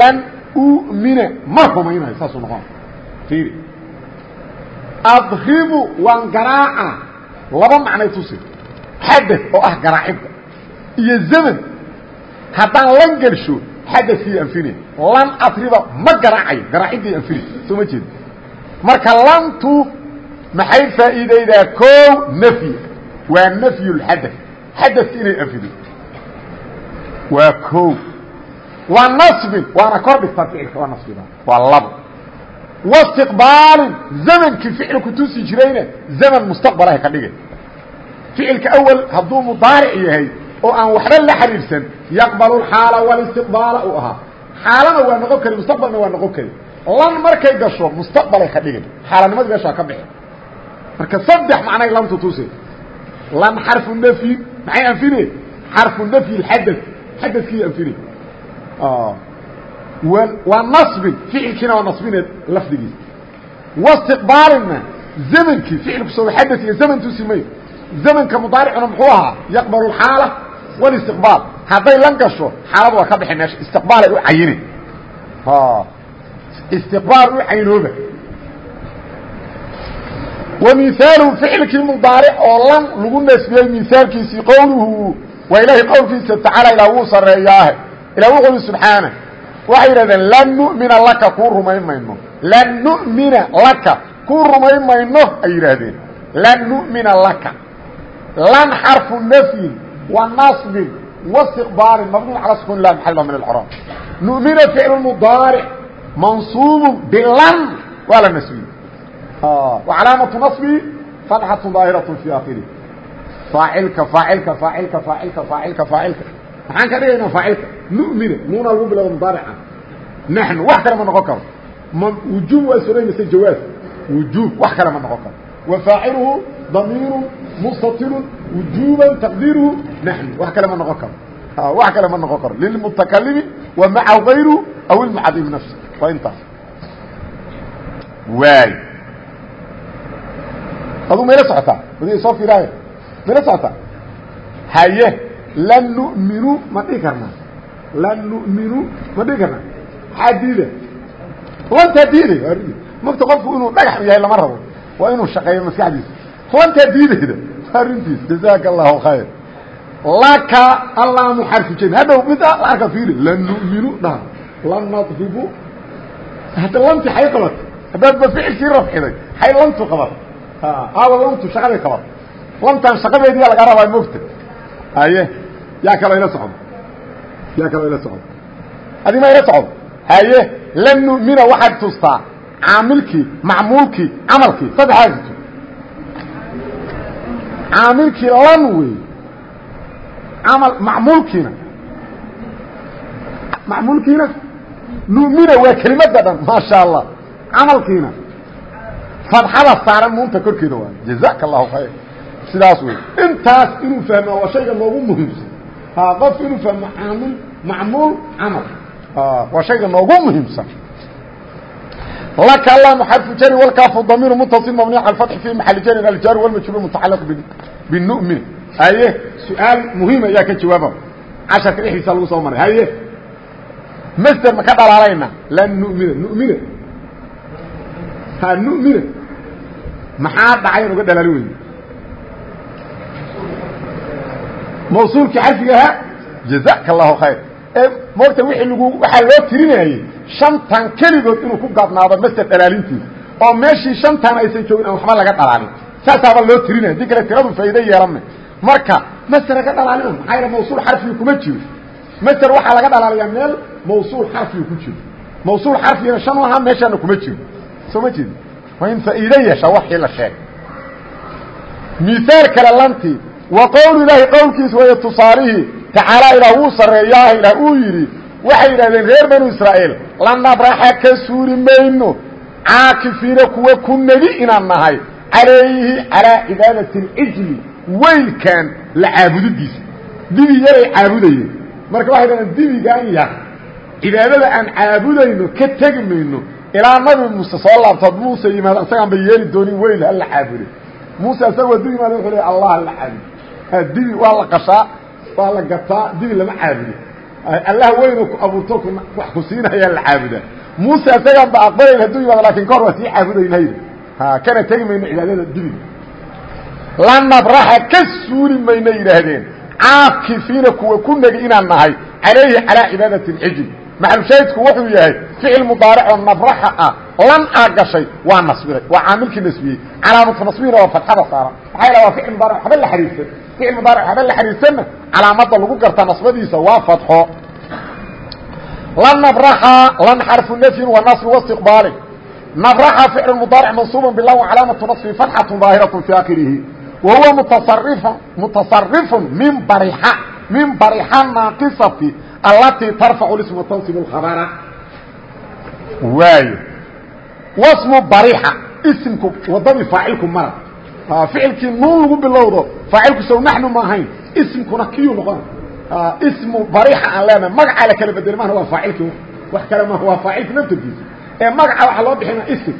lan umina ma rumaynayo saasuu noqona fiiri adribu waan garaaca laba macnay tusi xadad oo ah garaacidda iyo zaman haddaan lan gelsho xadadkii anfine lan adriba ma garaacayo garaaciddii anfine soo ma jeeda marka lantu maxay faa'iidaydaa koow nafyi waa nafyu lxadad xadadki inay anfido waa koow waa nasbin waana kor dhigtaa ficilka waa nasbiba waa labo واstiqbaalin zamankii ficilku tusi jirayna zaman mustaqbalaha ka dhigay ficilka awel hadduu mudaaric yahay oo aan waxba la xiriirsan yaqbal xaala wاlistiqbaala uu ahaa xaalana waa noqon kari mustaqbalna waa noqon kari lan markay gasho mustaqbalay ka dhigay xaalanimadi meeshaa ka bixi marka saddex macnay lantu tusi lan xarfu nfyi maxay anfine xarfu nfyi xadad xadadkii anfine waa naصbin ficilkiina waa naصbineed lafdigiisa واstiqbaalina zmnkii ficilku soo xadad iyo zmn tusi mayo zmnka mudaaricuna muxuu ahaa yaqbal اxaala واlistiqbaal hadday lan gasho xaaladu waa ka baxay meesha istiqbaalay u cayine istiqbaal u caynooba ومiثaalu ficilkii mudaaric oo lan lagu nasbiyey miثaalkiisii qowluhu waa ilaahay qowlkiisa tacaala ilaa wuu sareeyaahe ilah wuxu ui subxaanه waxay yidhahdeen lan nu'mina laka kuu rumayn mayno lan nu'mina laka kuu rumayn mayno ay yidhaahdeen lan nu'mina laka lan xarfu nafyin wa naصbin واstiqbaalin mabniun calى sukun lah maxal min اcraab nu'mina ficlu mudaaric mansuubu bilan waa la nasbiye wacalaamatu naصbi fatxatu daahiraة fi akhiri faacilka faacilka faacilka faacilka faacilka faacilka maxaan ka dhigaynaa faacilka numina nuuna lagu bilowda mudaarica. Naxnu wax kale ma noqon karo. Wujuub waa soray mise jawaaz wujuub wax kale ma noqon karo. Wa faaciluhu damiiru mustatirun wujuuban taqdiiruhu naxnu wax kale ma noqon karo. Wax kale ma noqon karo. Lilmutakalimi wa macahu gayru aw ilmucadimi nafsi. Waa intaas waay. Aduu mayla socotaa? Soo fiiraayo mayla socotaa? Haye lan nu'minu ma dhihi karnaa lan nu'minu ma dhihi karnaa maxaa diida? Lantaa diiday mogta qofku inuu dhagax yahay lama rabo. Waa inuu shaqeeyo maskaxdiisa. Lantaa diidayda arrintiis jazaaka allahu khayr laka allaamu xarfu jen hadhow mid la arka fiili. Lan nu'minu dhaha. Lan nadribu hadda lanti xay qabatay haddaad ba ficilkii rafciday. Xay lantu qabatay aawa lantu shaqaday qabatay lantaan shaqadeediyaa laga rabaa mogta haye yaa kaloo ila socdo. Yaa kaloo ila socdo. Adima ila socdo? Haye lan nu'mina waxaad tustaa caamilkii macmuulkii camalkii saddexdaas tu caamilkii lan wey amal macmuulkiina. Macmuulkiina? Nu'mina waa kelimada dhan maasha allah camalkiina. Fadxada saaran nuunta korkeeda waay jazaaka allahu khayr. Sidaas wey intaas inuu fahma waa shayga noogu muhiimsan qof inuu fahmo caamil macmuul camal waa shayga noogu muhiimsan laka allamu xarfu jari walkaafu damiiru mutaصil mabniy cala fatxi fi maxali jarin aljaari walmajruur mutacalaq binu'min haye su'aal muhiima ayaa ka jawaaba casharka dhexdiisa lagu soo maray haye masder ma ka dhalaalayna lan numina numina ha numina maxaa dhacayan uga dhalaali weyne mawsuulkii xarfiga ahaa jazaka allahu khayr. Ee moogta wii lgu waxaa loo tirinayey shantan keligood inuu ku gaabnaado masder dhalaalintiisa oo meeshii shantan aysan joogin aan waxba laga dhalaalin. Saasaaba loo tirinaya haddii kale tiradu faa'ido yeelama marka masder ka dhalaalina maxaa yidha mawsuul xarfiga kuma jiro? Masder waxaa laga dhalaaliyaa meel mawsuul xarfiga ku jiro. Mawsuul xarfigana shan ahaa meeshaana kuma jiro. Soo ma jeedi waa in faa'iido yeesha waxii la sheegay. Miaal kale lantii wa qowl ilaahi qowlkiisa weeye tusaalihii tacaala ilaah wuu sarreeyaah ilaah uu yidhi waxay yidhahdeen reer banu israa'iil lanabraxa ka suuri mayno caakifiina kuwa ku nebi inaan nahay calayhi calaa cibaadati اlijli weylkan la caabudidiisa. Dibi yaray caabudayeen marka waxay dhahdeen dibigaan yar cibaadada aan caabudayno ka tegi mayno ilaa nabi muuse soo laabtood muuse yimaado isagaan ba yeeli doonin weyl hala caabuday. Muuse waa du yimaada wuxuu le allah dibi waa la qashaa waa la gataa dibi lama caabudo allah weyno ku abuurto wax ku siinayaa la caabudaa. Muuse isagaan ba aqbalayn hadduu yimaado laakiin kahor waa sii caabudaynayd. Kana tegi mayno cibaadada dibiga la nabraxa ka suuli mayno yidhaahdeen. Caakifiina kuwa ku negi inaan nahay calayhi calaa cibaadati اcijl maxalushaahidku wuxuu yahay ficil mudaaricoo nabraxa ah. Lan aa gashay waa nasbiray waa caamilkii nasbiyey. Calaamatu nasbihina waa fatxada saaran. Maxaa yala waa ficil mudaaric waxba la xariirsan ficil mudaaric waxba la xariirsanna calaamadda lagu garta nasbadiisa waa nabraxa lan xarfu nafyin wa nasbi wastiqbaali nabraxa ficil mudaaric mansuuba bilah calaamatu nasbi fatxatu daahiraة fi akhirihi mutasarifun mutasarifun min min barixa naaqisati allatii tarfacu isma tansib اkhabara waayo. Wasmu barixa isimku wadadii faacilku mara ficilkii nuun lagu bilowdo faacilku sow naxnu ma ahayn. Isimkuna kiyuu noqona ismu barixa aan leenahay magacaa la kala bedeli mahna waa faacilkii wax. Kale ma waa faacilka naftarkiisa ee magaca waxaa loo bixina isim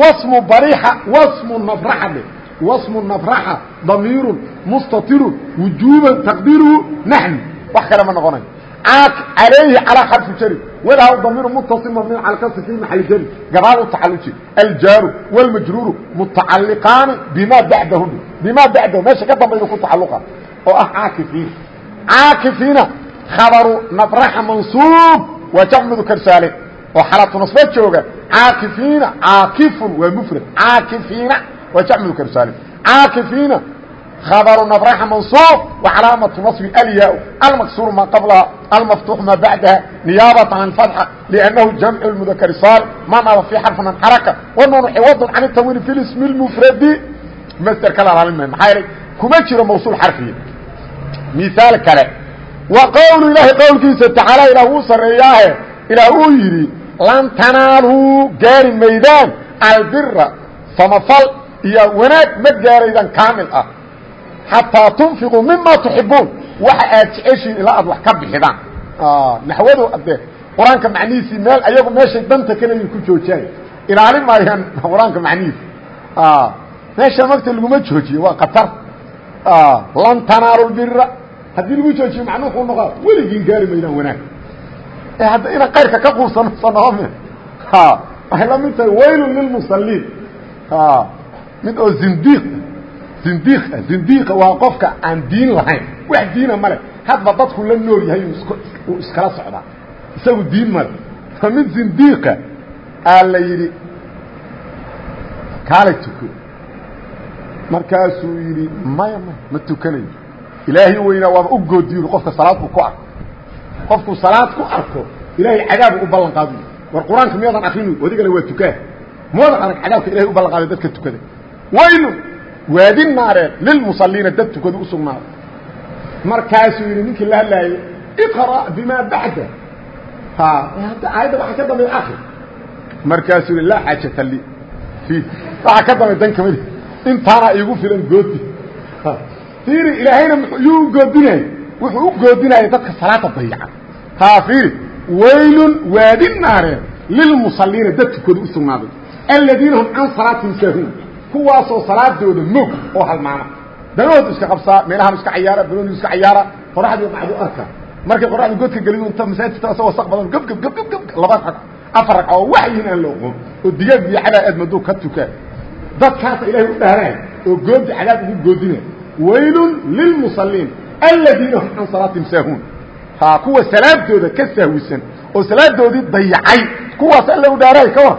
wasmu barixa wasmu nabraxa dhe. Wasmu nabraxa damiirun mustatirun wujuuban taqdiruhu naxnu. Wax kale ma noqonayo alayhi calaa xarfi jari wadaau damiiru mutaصil mabni cal kasri fi maxali jari. Gabaal u tacaluji aljaaru wاlmajruuru mutacaliqaani bimaa bacdahuna bimaa bacdahu meesha ka dambaydu ku tacaluqa oo ah caakifiin. Caakifiina khabaru nabraxa mansuub waa jamcudu karsaale oo xalatu nasba jooga. Caakifiina caakifun waa mufrad. Caakifiina waa jamcudu karsaale caakifiina خبر نبرح منصوب وعلامة نصب الياء المكسور ما قبلها المفتوح ما بعدها نيابة عن فتحة لأنه جمع المذكر صالح ما نضف في حرف من حركة والنون عوض عن التنوين في الاسم المفرد مستر كلا علم محايري كما جرى موصول حرفي مثال كلا وقول الله قول كيسة تعالى إلى هو سرياه إلى هو يري لن تنالوا جار ميدان البر فمفل يا وناك ما جاريدان كامل اه xataa tunfiquu mima tuxibuun waxa aad jeceshiin ilaa aad wax ka bixidaan naxwadu de qur'aanka macnihiisii meel ayagu meeshay danta kaleyi ku joojiyaan ilaalin maayaan qur'aanka macnihiisi meesha magta laguma joojiyo waa katar lan tanaalu lbira haddii lagu joojiyo macnuu kuu noqo weligiin gaari maydaan wanaag hadda inaan kayrka ka quursano sanoome waxay la mid tahay waylun lilmusaliin mid oo zindiiq zindiiqa zindiiqa waa qofka aan diin lahayn. Wax diina male hadba dadku la nool yahay uu iskala socdaa isagu diin male fa mid zindiiqa aa la yidhi kaalay tuko. Markaasuu yidhi maya maya ma tukanayo. Ilaahay weynaa waaba u goodiyu qofka salaad ku arko. Qofkuu salaad ku arko ilaahay cadaabu u ballan qaadu war qur'aanka miyaadan akrinu adigale waa tukaa. Moodan arag cadaabka ilahay u ballan qaaday dadka tukada. Waylun waadi naareed lilmusaliina dad tukadu u sugnaaday markaasuu yidhi ninkii la hadlaayey iqra' bimaa bacda hadda aayadda waxa ka dambeey akri markaasuu yihi laa xaajata li. I waxa ka dambeey dan ka mid intaana iigu filan goodi. Fiiri ilaahayna yuu u goodinayay wuxuu u goodinayay dadka salaada dayaca. Ha fiiri waylun waadi naareed lilmusaliina dad tukadu u sugnaaday aladiina hum can salaatihim saahuun kuwaasoo salaadooda moog oo halmaama danahoodu iska qabsaa meelahan iska cayaara banooni iska cayaara qoraxdii bacdu arka markay qoraxdu godka gelidu inta masaajidka asagoo saq badan gab gab gab gab gab laba rag afar rag oo wax yihiin aan la oqoon oo digaag iyo cadaab aad maduu ka tukaa. Dadkaasa ilaahay u dhaaraan oo goodi cadaab ugu goodina waylun lilmusalliin aladiina hum can salaatihim saahuun. Ha kuwa salaadooda ka sahwisan oo salaadoodii dayacay. Kuwaas alla u dhaaraay ka waran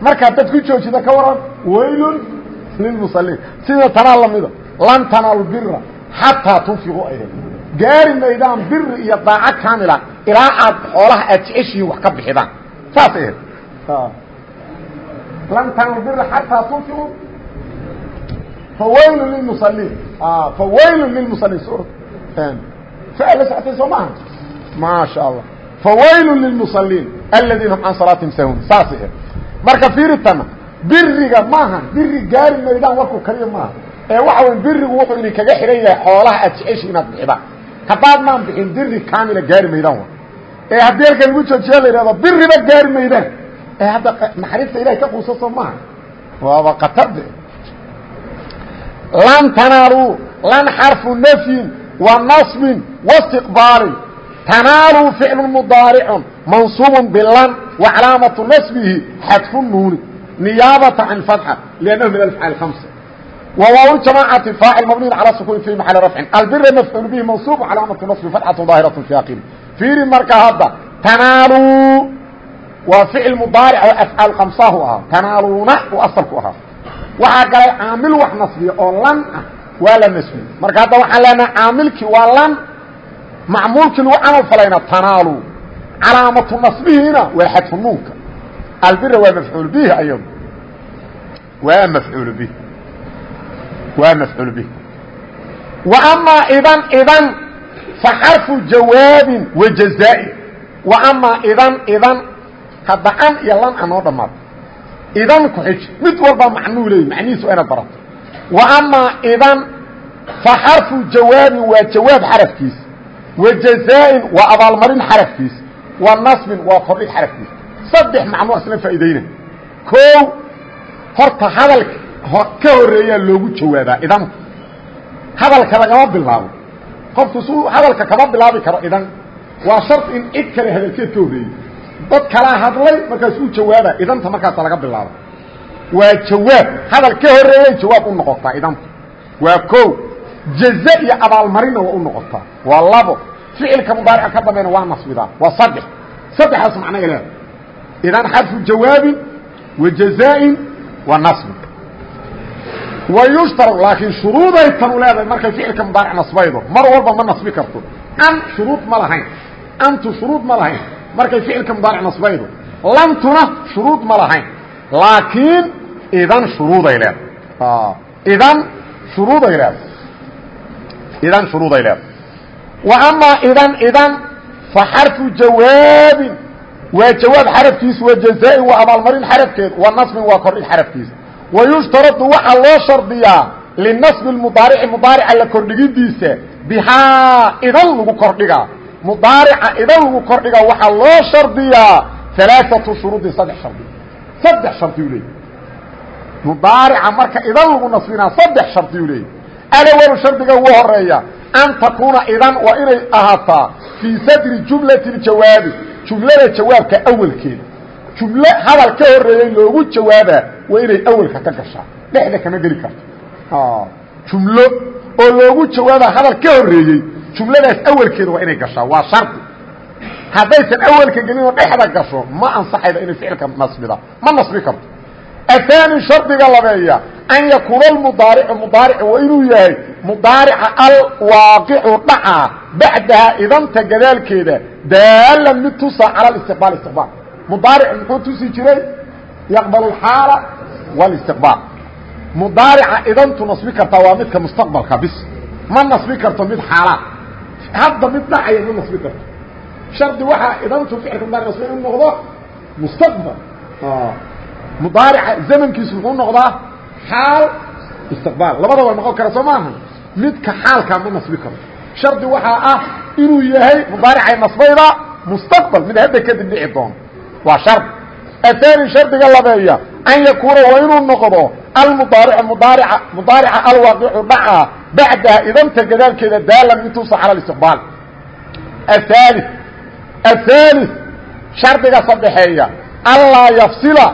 markaad dad ku joojida ka waran waylun lilmusaliin sida tanaa lamida lan tanaalu bira xataa tunfiquu ayda gaari maydaan biri iyo daaco kaamila ilaa aad xoolaha aad jeceshihiin wax ka bixidaan. Saasay ahayd lan tanaalu bira xataa tunfiquu fawaylu lilmusaliin fawaylu lilmusaliin sura fala socotay soo maaha? Maa sha allah fawaylu lilmusaliin aladiina hum can salaatihim sahun saasay ahayd marka fiiritana biriga maaha biri gaari maydaan warku kaliya maaha ee waxa wey birigu wuxuu idinkaga xidhan yahay xoolaha aad jecesha inaad bixidaan haddaad maan bixin biri kaamila gaari maydaan ee haddii halka lagu joojiya la yidhahdo biriba gaari maydaan. Ee hadda naxariista ilahay ka quusaso maaha waaba qatarde lan tanaaluu lan xarfu nafyin wa nasbin waistiqbaalin tanaaluu ficlu mudaaricun mansuubun bilan wa calaamatu nasbihi xadfu nuuni niyaabata can fatxa liannahu min alafcaal hamsa وواو جماعة فاعل مبني على سكون في محل رفع البر مفعول به منصوب علامة نصب فتحة ظاهرة في آخره فيري marka hadda تناalوا waa فعل مضاaرع oo أفعاaل خمسahu ahaa تنaaluuna u aصلku ahaa waxaa galay caamil wax نصbiya oo lan ah waa la نسbiye marka hadda waxaan leenaha caamilkii waa lan macmuulkii lagu camal falayna تنaalوا calaamaةu نصbihiina waa xadfu nuunka albir waa mafcuul bih ayado waa mafcuul bih waa mafcuul bih wa amaa idan idan fa xarfu jawaabin wa jazaa'i wa amaa idan idan hadda an iyo lan anoo dhammaado idan ku xiji mid walba macnuu leeyay macnihiis waa inaad barato wa amaa idan fa xarfu jawaabin waa jawaab xarafkiisa wa jazaa'in waa abaalmarin xarafkiisa wa nasbin waa kordhig xarafkiisa saddex macnuu asna faa'iidayna koow horta hadalka ka horeeyaa loogu jawaabaa idanku hadalka lagama bilaabo. Qofku su hadalka kama bilaabi karo idan. Waa shar in cid kale hadalkeed ka horreeyey. Dad kalaa hadlay markaasuu jawaaba idanta markaasa laga bilaabo. Waa jawaab. Hadal ka horeeyay jawaab u noqotaa idanta waa ko jaze iyo abaalmarina waa u noqotaa waa labo idan xarfu jawaabin wa jazaain wa nasbin wayushtar laakiin shuruuday tanu leedahay markay ficilka mudaaric nasbaydo mar walba ma nasbi karto an shuruud ma lahayn antu shuruud ma lahayn markay ficilka mudaaric nasbaydo lantuna shuruud ma lahayn laakiin idan shuruuday leedahay idan shuruuday leedahay idan shuruuday leedahay wa amaa idan idan fa xarfu jawaabin waa jawaab xarafkiisa wa jazaa-in waa abaalmarin xarafkeed wa nasbin waa kordhig xarafkiisa wayushtaradu waxaa loo shardiyaa linasbi mudaarici mudaarica la kordhigidiisa bihaa idan lagu kordhigaa. Mudaarica idan lagu kordhigaa waxaa loo shardiyaa alaaatu shuruudin saddex shardi. Saddex shardiyu leeyay mudaarica marka idan lagu nasbinaa saddex shardiyu leeyay alawalu shardiga ugu horreeya an takuuna idan waa inay ahaataa fii sadri jumlati jawaabi jumlada jawaabka awalkeeda jumle hadal ka horeeyey loogu jawaabaa waa inay awelka ka gashaa dhexda kama geli karto jumlo oo loogu jawaabaa hadal ka horeeyey jumladaas awelkeeda waa inay gashaa waa shardi haddaysan awelka gelin oo dhexda gasho ma ansaxayda inay ficilka nasbida ma nasbi karto ahaani shardiga labeeya an yakuuna almudaaricu mudaaric waa inuu yahay mudaarica alwaaqicu dhaca bacdaha idanta gadaalkeeda daalan mid tusa cala istiqbaal istiqbaal mudaaric muxuu tusi jiray yaqbal اxaala wاlistiqbaal mudaarica idantu nasbi kartaa waa midka mustaqbalka bis ma nasbi karto mid xaalaad hadda mid dhacaya ma nasbi karto shardi waxaa idantu ficilka mudaaric nasbi inu noqdo mustaqbal mudaarica zamankiisu muxuu noqdaa xaal istiqbaal. Labadaba noqon kara soo maaha midka xaalkaa ma nasbi karto shardi waxaa ah inuu yahay mudaaricay nasbayda mustaqbal. Mid hadda kadib dhici doono waa shard. Ahaani shardiga labeeya an yakuuna waa inuu noqdo almudaaric mudaarica mudaarica alwaaqicu dhaca bacdaha idanta gadaalkeeda daalan intuusa cala istiqbaal ahaali ahaali shardiga saddexeeya allaa yafsila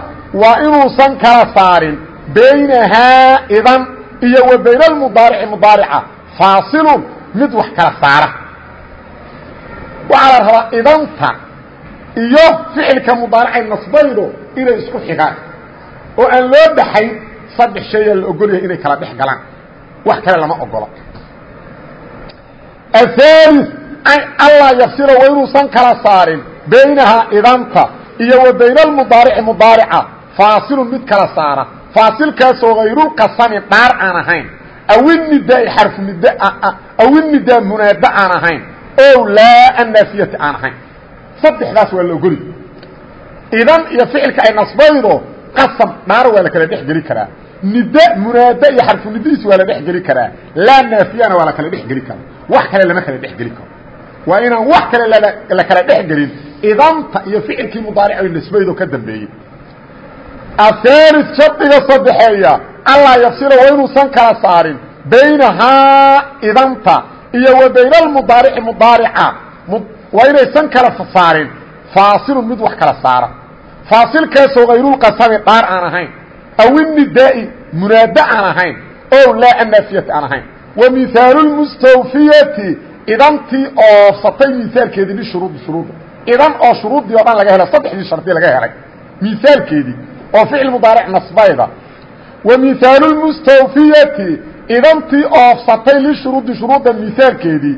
waa inuusan kala saarin baynahaa idan iyo wa bayna almudaarici mudaarica faasilun mid wax kala saara. Waxaa la rabaa idanta iyo ficilka mudaaracay nasbaydo inay isku xigaan oo aan loo dhaxayn saddex shayaa la ogol yahay inay kala dhex galaan. Wax kale lama ogola ahalis allaa yafsila waa inuusan kala saarin wa faasilun mid kala saara faasilkaasoo hayrulqasami dhaar aan ahayn awinidaai xarfu nid awinidaa munaada aan ahayn ow laa annaafiyati aan ahayn saddexdaas waa la ogoli idan iyo ficilka ay nasbaydo qasam dhaar waa la kala dhex geli karaa nida munaada iyo xarfu nidiis waa la dhex geli karaa laa naafiyana waa la kala dhex geli karaa wax kale lama kala dhex geli karo waa inaan wax kale la kala dhex idanta iyo ficilkii mudaaric ay nasbaydo ka dambeeyey ahalis shardiga saddexeeya allaa yafsila waa inuusan kala saarin baynahaa idanta iyo wa bayna almudaarici mudaarica. Waa inaysan kala saarin. Faasilun mid wax kala saara. Faasilkaasoo hayrulqasami dhaar aan ahayn. Aw inidaai munaado aan ahayn. O laa annaafiyati aan ahayn. Wa mihaalu lmustawfiyati idantii oofsatay mihaalkeedii bishuruudi shuruudda idan oo shuruuddii o dhan laga helo saddexdii shardi laga helay. Mihaalkeedii oo ficil mudaaric nasbayda. Wa mihaalu lmustawfiyati idantii oofsatay lishuruudi shuruudda mihaalkeedii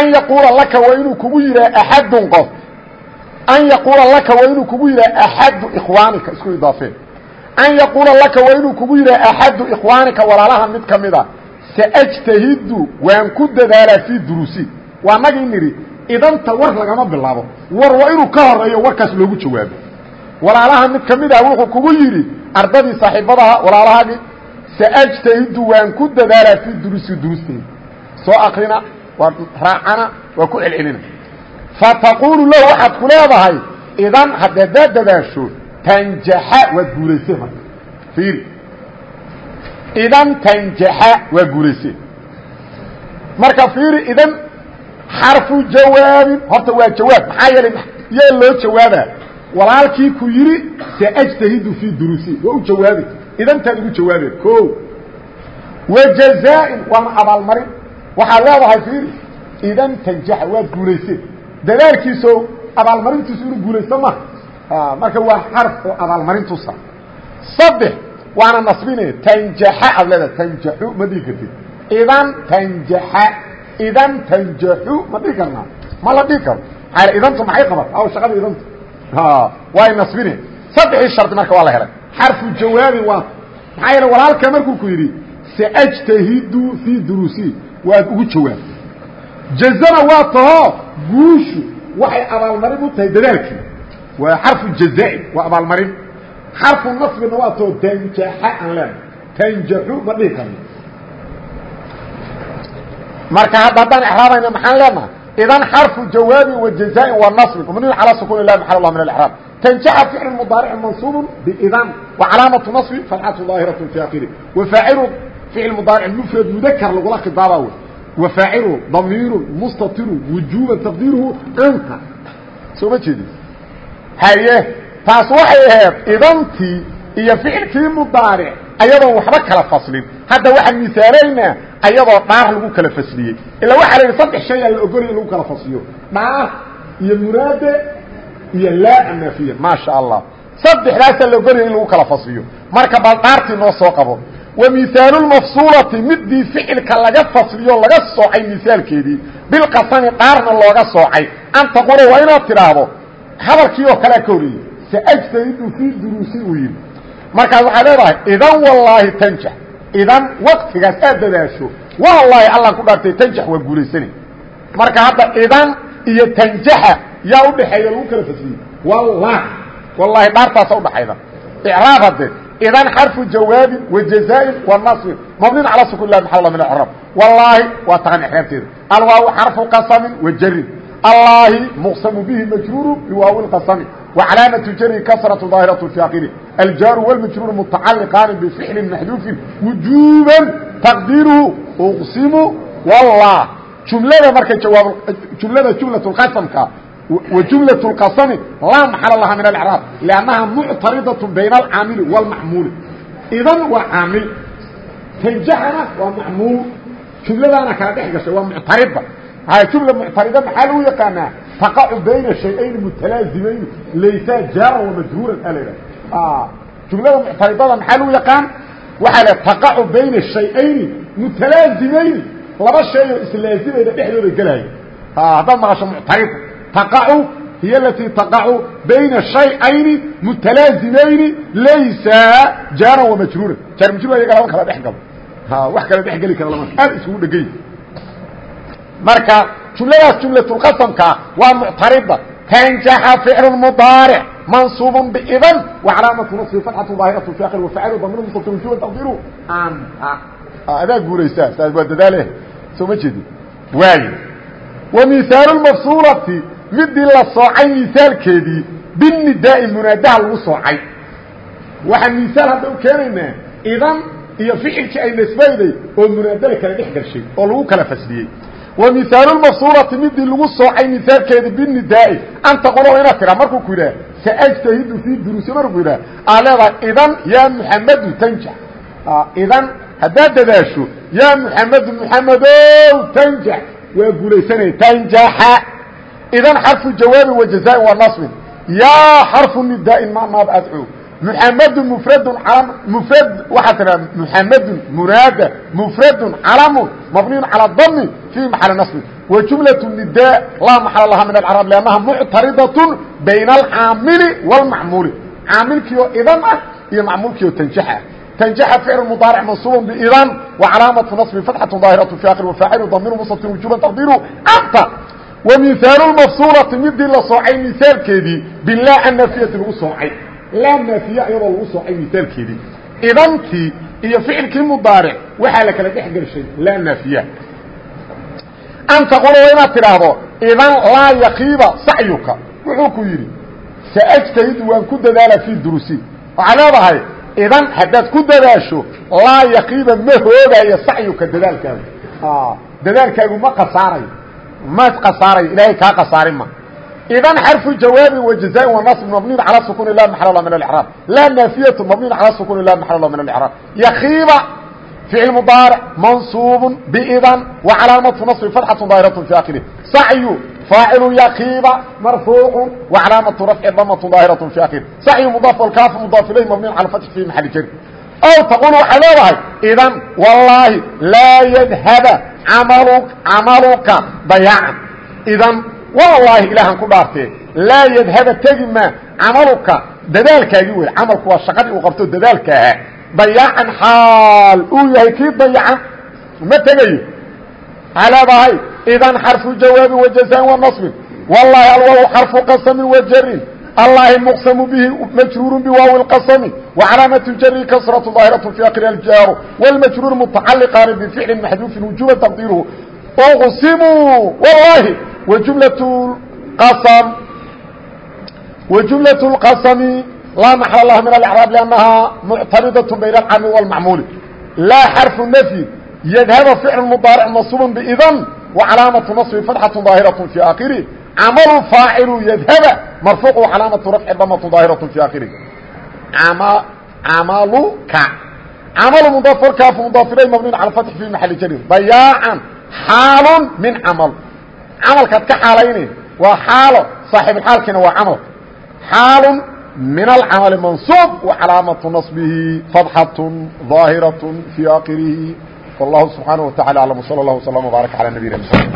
an yaquula laka waa inuu kugu yihaa axadun qof an yaquula laka waa inuu kugu yihaa axadu ikhwaanika isku idaafeen an yaquula laka waa inuu kugu yihaa axadu ikhwaanika walaalaha mid ka mid a saajtahidu waan ku dadaalaa fii duruusi. Waa nagii nidhi idanta war lagama bilaabo war waa inuu ka horeeyo warkaas loogu jawaabo walaalaha mid ka mid ah wuxuu kugu yidhi ardadii saaxiibadaha walaalahaagii saajtahidu waan ku dadaalaa fii duruusi duruusteeda soo akrina waa raacana waa ku celcelina. Fataquulu lahu waxaad ku leedahay idan haddaadaad dadaasho tanjaxa waad guulaysee marka. Fiiri. Idan tanjaxa waa guulaysee marka fiiri idan xarfu jawaabin horta waa jawaab maxaa yeelay yaa loo jawaabaa walaalkii ku yidhi saajtahidu fii duruusi. Waa u jawaabi idantaad ugu jawaabeen o wa jazaa-in waana abaalmarin. Waxaad leedahay fiiri. Idan tanjaxa waad guulayseen. Dadaalkiiso abaalmarintiisu inuu guulaysto ma. Marka waa xarf oo abaalmarintusa saddex waana nasbine. Tanjaxa aad leedahay. Tanjaxu ma dhihi kartid. Idan tanjaxa. Idan tanjaxu ma dhihi karnaa. Ma la dhihi karo maaa idantu maxay qabat aw shaqada idanta way nasbine saddexii shardi marka waa la helay. Xarfu jawaabin waa maxaa yeele walaalka markuu ku yidhi saajtahidu fii duruusi waad ugu jawaab jazana waa taho guushu waxay abaalmarin u tahay dadaalkii. Waa xarfu jazaain waa abaalmarin. Xarfu nasbina waa taho tanjaxa aan leenahay tanjaxu ma dhihi karno. Marka hadda haddaan exraabayna maxaan leenahay idan xarfu jawaabi wa jazaain waa nasbin mabniyun calaa sukuun lah maxal lah min اlraab tanjaca ficlu mudaarici mansuubu bidan wa calaamatu nasbi fatxatu daahiratun fi akhiri wafaacilu ficil mudaaric mufrad mudakar lagula khidaaba wey. Wafaacilu damiiru mustatiru wujuban taqdiiruhu anta soo ma jeedin? Haye taas waxay ahayd idantii iyo ficilkii mudaaric ayadoon waxba kala faslin. Hadda waxaan miaalaynaa ayadoo dhaar lagu kala fasliyey. Ilaa waxaa la saddex shay aan la ogolaya in lagu kala fasliyo. Dhaar iyo muraade iyo laa nafiya maasha allah. Saddexdaasaa la ogolaya in lagu kala fasliyo. Marka bal dhaartii noo soo qabo. Wa miaalu mafsuulati midii ficilka laga fasliyo laga soocay miaalkeedii bilqasami dhaarna looga soocay. An taqula waa inaad tidhaahdo hadalkii oo kalea ka horiyey saajtaidu fii duruusi uu yidhi markaas waxaa leedahay idan wallaahi tanjax idan waktigaas aad dadaasho wallaahi allan ku dhaartay tanjax waa guulaysanay marka hadda idan iyo tanjaxa yaa udhaxeeya lagu kala fasiyey wallaahi wallaahi dhaartaasa udhaxayda icraab haddee idan xarfu jawaabin wa jazaain wa nasrin mabnin cala sukun lah maxawla min acraab wallaahi waa tahan icraabteeda. Alwaaw xarfu qasamin wa jarin allaahi muqsamu bihi majruuru biwaawi qasami. وcalaamaةu jari kasraة ظaahiraة في akiri aljaaru wاlmajruur mutacaliqaani bficli maxduufin wujuba taqdiruhu uqsimu wاllah jumlada marka jawaab jumlada jumlaة اqasamka وجuملة الqasم laa مaحل لha miن الإعrاab لأnnaha مctaridaة bayna الcaamili والmacmuuli idan waa caamil tanjahana waa macmuul jumladaana kala dhex gashay waa muctarida jumla muctarida maxaa lagu yaqaanaa taqacu bayna shay-ayn mutalaazimayn laysa jaaran wamajhuuran alada jumlada muctaridada maxaa lagu yaqaan waxaa la taqacu bayna shay-ayni mutalaazimayni laba shayoo islaazimayna dhexdooda gelaya haddaad maqasho muctarida taqacu hiy alatii taqacu bayna shay-ayni mutalaazimayni laysa jaaran wamajhuuran jaarmajhuur ayaga lama kala dhex galo wax kala dhex geli kara lama aad isugu dhegey marka jumladaas jumlatulqasamkaa waa muctarida tanjaxa ficlu mudaaric mansuub bidan wacalaamatu nasbi fatxatu daahiratu fi akhir wafacil damir mustaqim wujuba taqdiru. Anta. Adaa guulaysaa saas waa dadaale soo ma jeedin. Waayo wa mihaalu mafsuulati midii la soocay misaalkeedii binidaai munaadaha lagu soocay. Waxaan misaal hadda u keenaynaa idan iyo ficilkii ay nasbayday oo munaadada kala dhex gashay oo lagu kala fasliyey mihaalu mafsuulati midii lagu soocay misaalkeedii binidaai. An taqula inaad tiraa markuu ku yidhaha saajtahidu fii duruusi markuu yidhaha aa leedahay idan yaa muxamadu tanjax idan haddaad dadaasho yaa muxamedu muxamedow tanjax waa guulaysanaya tanjaxa idan xarfu jawaabi wa jazaain wa naصbin yaa xarfu nidaain ma naab adcuu محمد مفرد علم مفرد waxaa tiraa محمد مناadى مفرد علم مبني على الضم في محل نصب وجملة النداء لا محل لها من العرب لأنها معترضة بين العامل والمعمول عاملkiio idan ah iyo معمuلkiio تنجح تنجح فعل مضارع منصوب بإذن وعلامة نصب فتحة ظاهرة في آخر وفاعل ضمير مستتر وجوبا تقديره أنت ومثال المفصولة midii la soocay مثaalkeedii بالله النافية lagu soocay laa naafiye iyadoo lagu soocay misaalkeedii idantii iyo ficilkii mudaaric waxaa la kala dhex gelshay laa naafiya. An taqula inaad tidhaahdo idan laa yakiiba sacyuka. Wuxuu ku yidhi saajtahidu waan ku dadaala fii durusi. Waxaa leedahay idan haddaad ku dadaasho laa yakiiba ma hoogaayo sacyuka dadaalkaagu dadaalkaagu ma kasaarayo ma kasaarayo ilaahay kaa kasaarin ma idan xarfu jawaabi wajazaaءi wanصb mabniyn calى sukun la maxal lah min اlcraab laa naafiyatu mabniyn calى sukun la maxal lah min اlcraab yakiiba ficil mudaaric mansuub bidan wacalaamatu naصbi fatxatu daahiraة fi akhirih sacyu faacilu yakiiba marfuucu wacalaamatu rafci damatu daahiraة fi akhirih sacyu mudaaf alkaafu mudaaf ilayh mabniyn calى fatxi fi maxali jari ow taqul waxay leedahay idan wallaahi laa yadhaba amalu camaluka dayacan idan wallaahi ilaahan ku dhaartee laa yadhaba tegi ma camaluka dadaalkaagii wey camalku waa shaqadii uu qabto dadaalka ahaa dayacan xaal uu yahay kii dayacan ma tegayo? Maxaa leedahay idan xarfu jawaabi wajazaan wanasbin wallaahi alwaw xarfu qasamin wajarin allaahi muqsamu bihi majruuru biwaawi اqasami wacalaamatu jari kasratu daahiratu fi akhri aljaaru. Wاlmajruur mutacaliqaani bficlin maxduufin wujuba taqdiiruhu uqsimuu wallaahi وجملة القسم وجملة القسم لا محل لها من الإعراب لأنها معترضة بين العام والمعمول لا حرف النفي يذهب فعل مضارع منصوب بإذن وعلامة نصب فتحة ظاهرة في آخره عمل فاعل يذهب مرفوع وعلامة رفع ضمة ظاهرة في آخره عم... عملك عمل مضاف والكاف مضاف إليه مبني على الفتح في محل جر ضياعا حال من عمل camalkaad ka xaalaynayn waa xaalo saaxiibxaalkiina waa camal xaalu min alcamali mansuub wa calaamatu naصbihi fadxaة ظaahiraة fii akhirihi wallahu subxaanaه wa taعala aعlam wslى اllah وsلم وbaarak calى nabiyina mxamed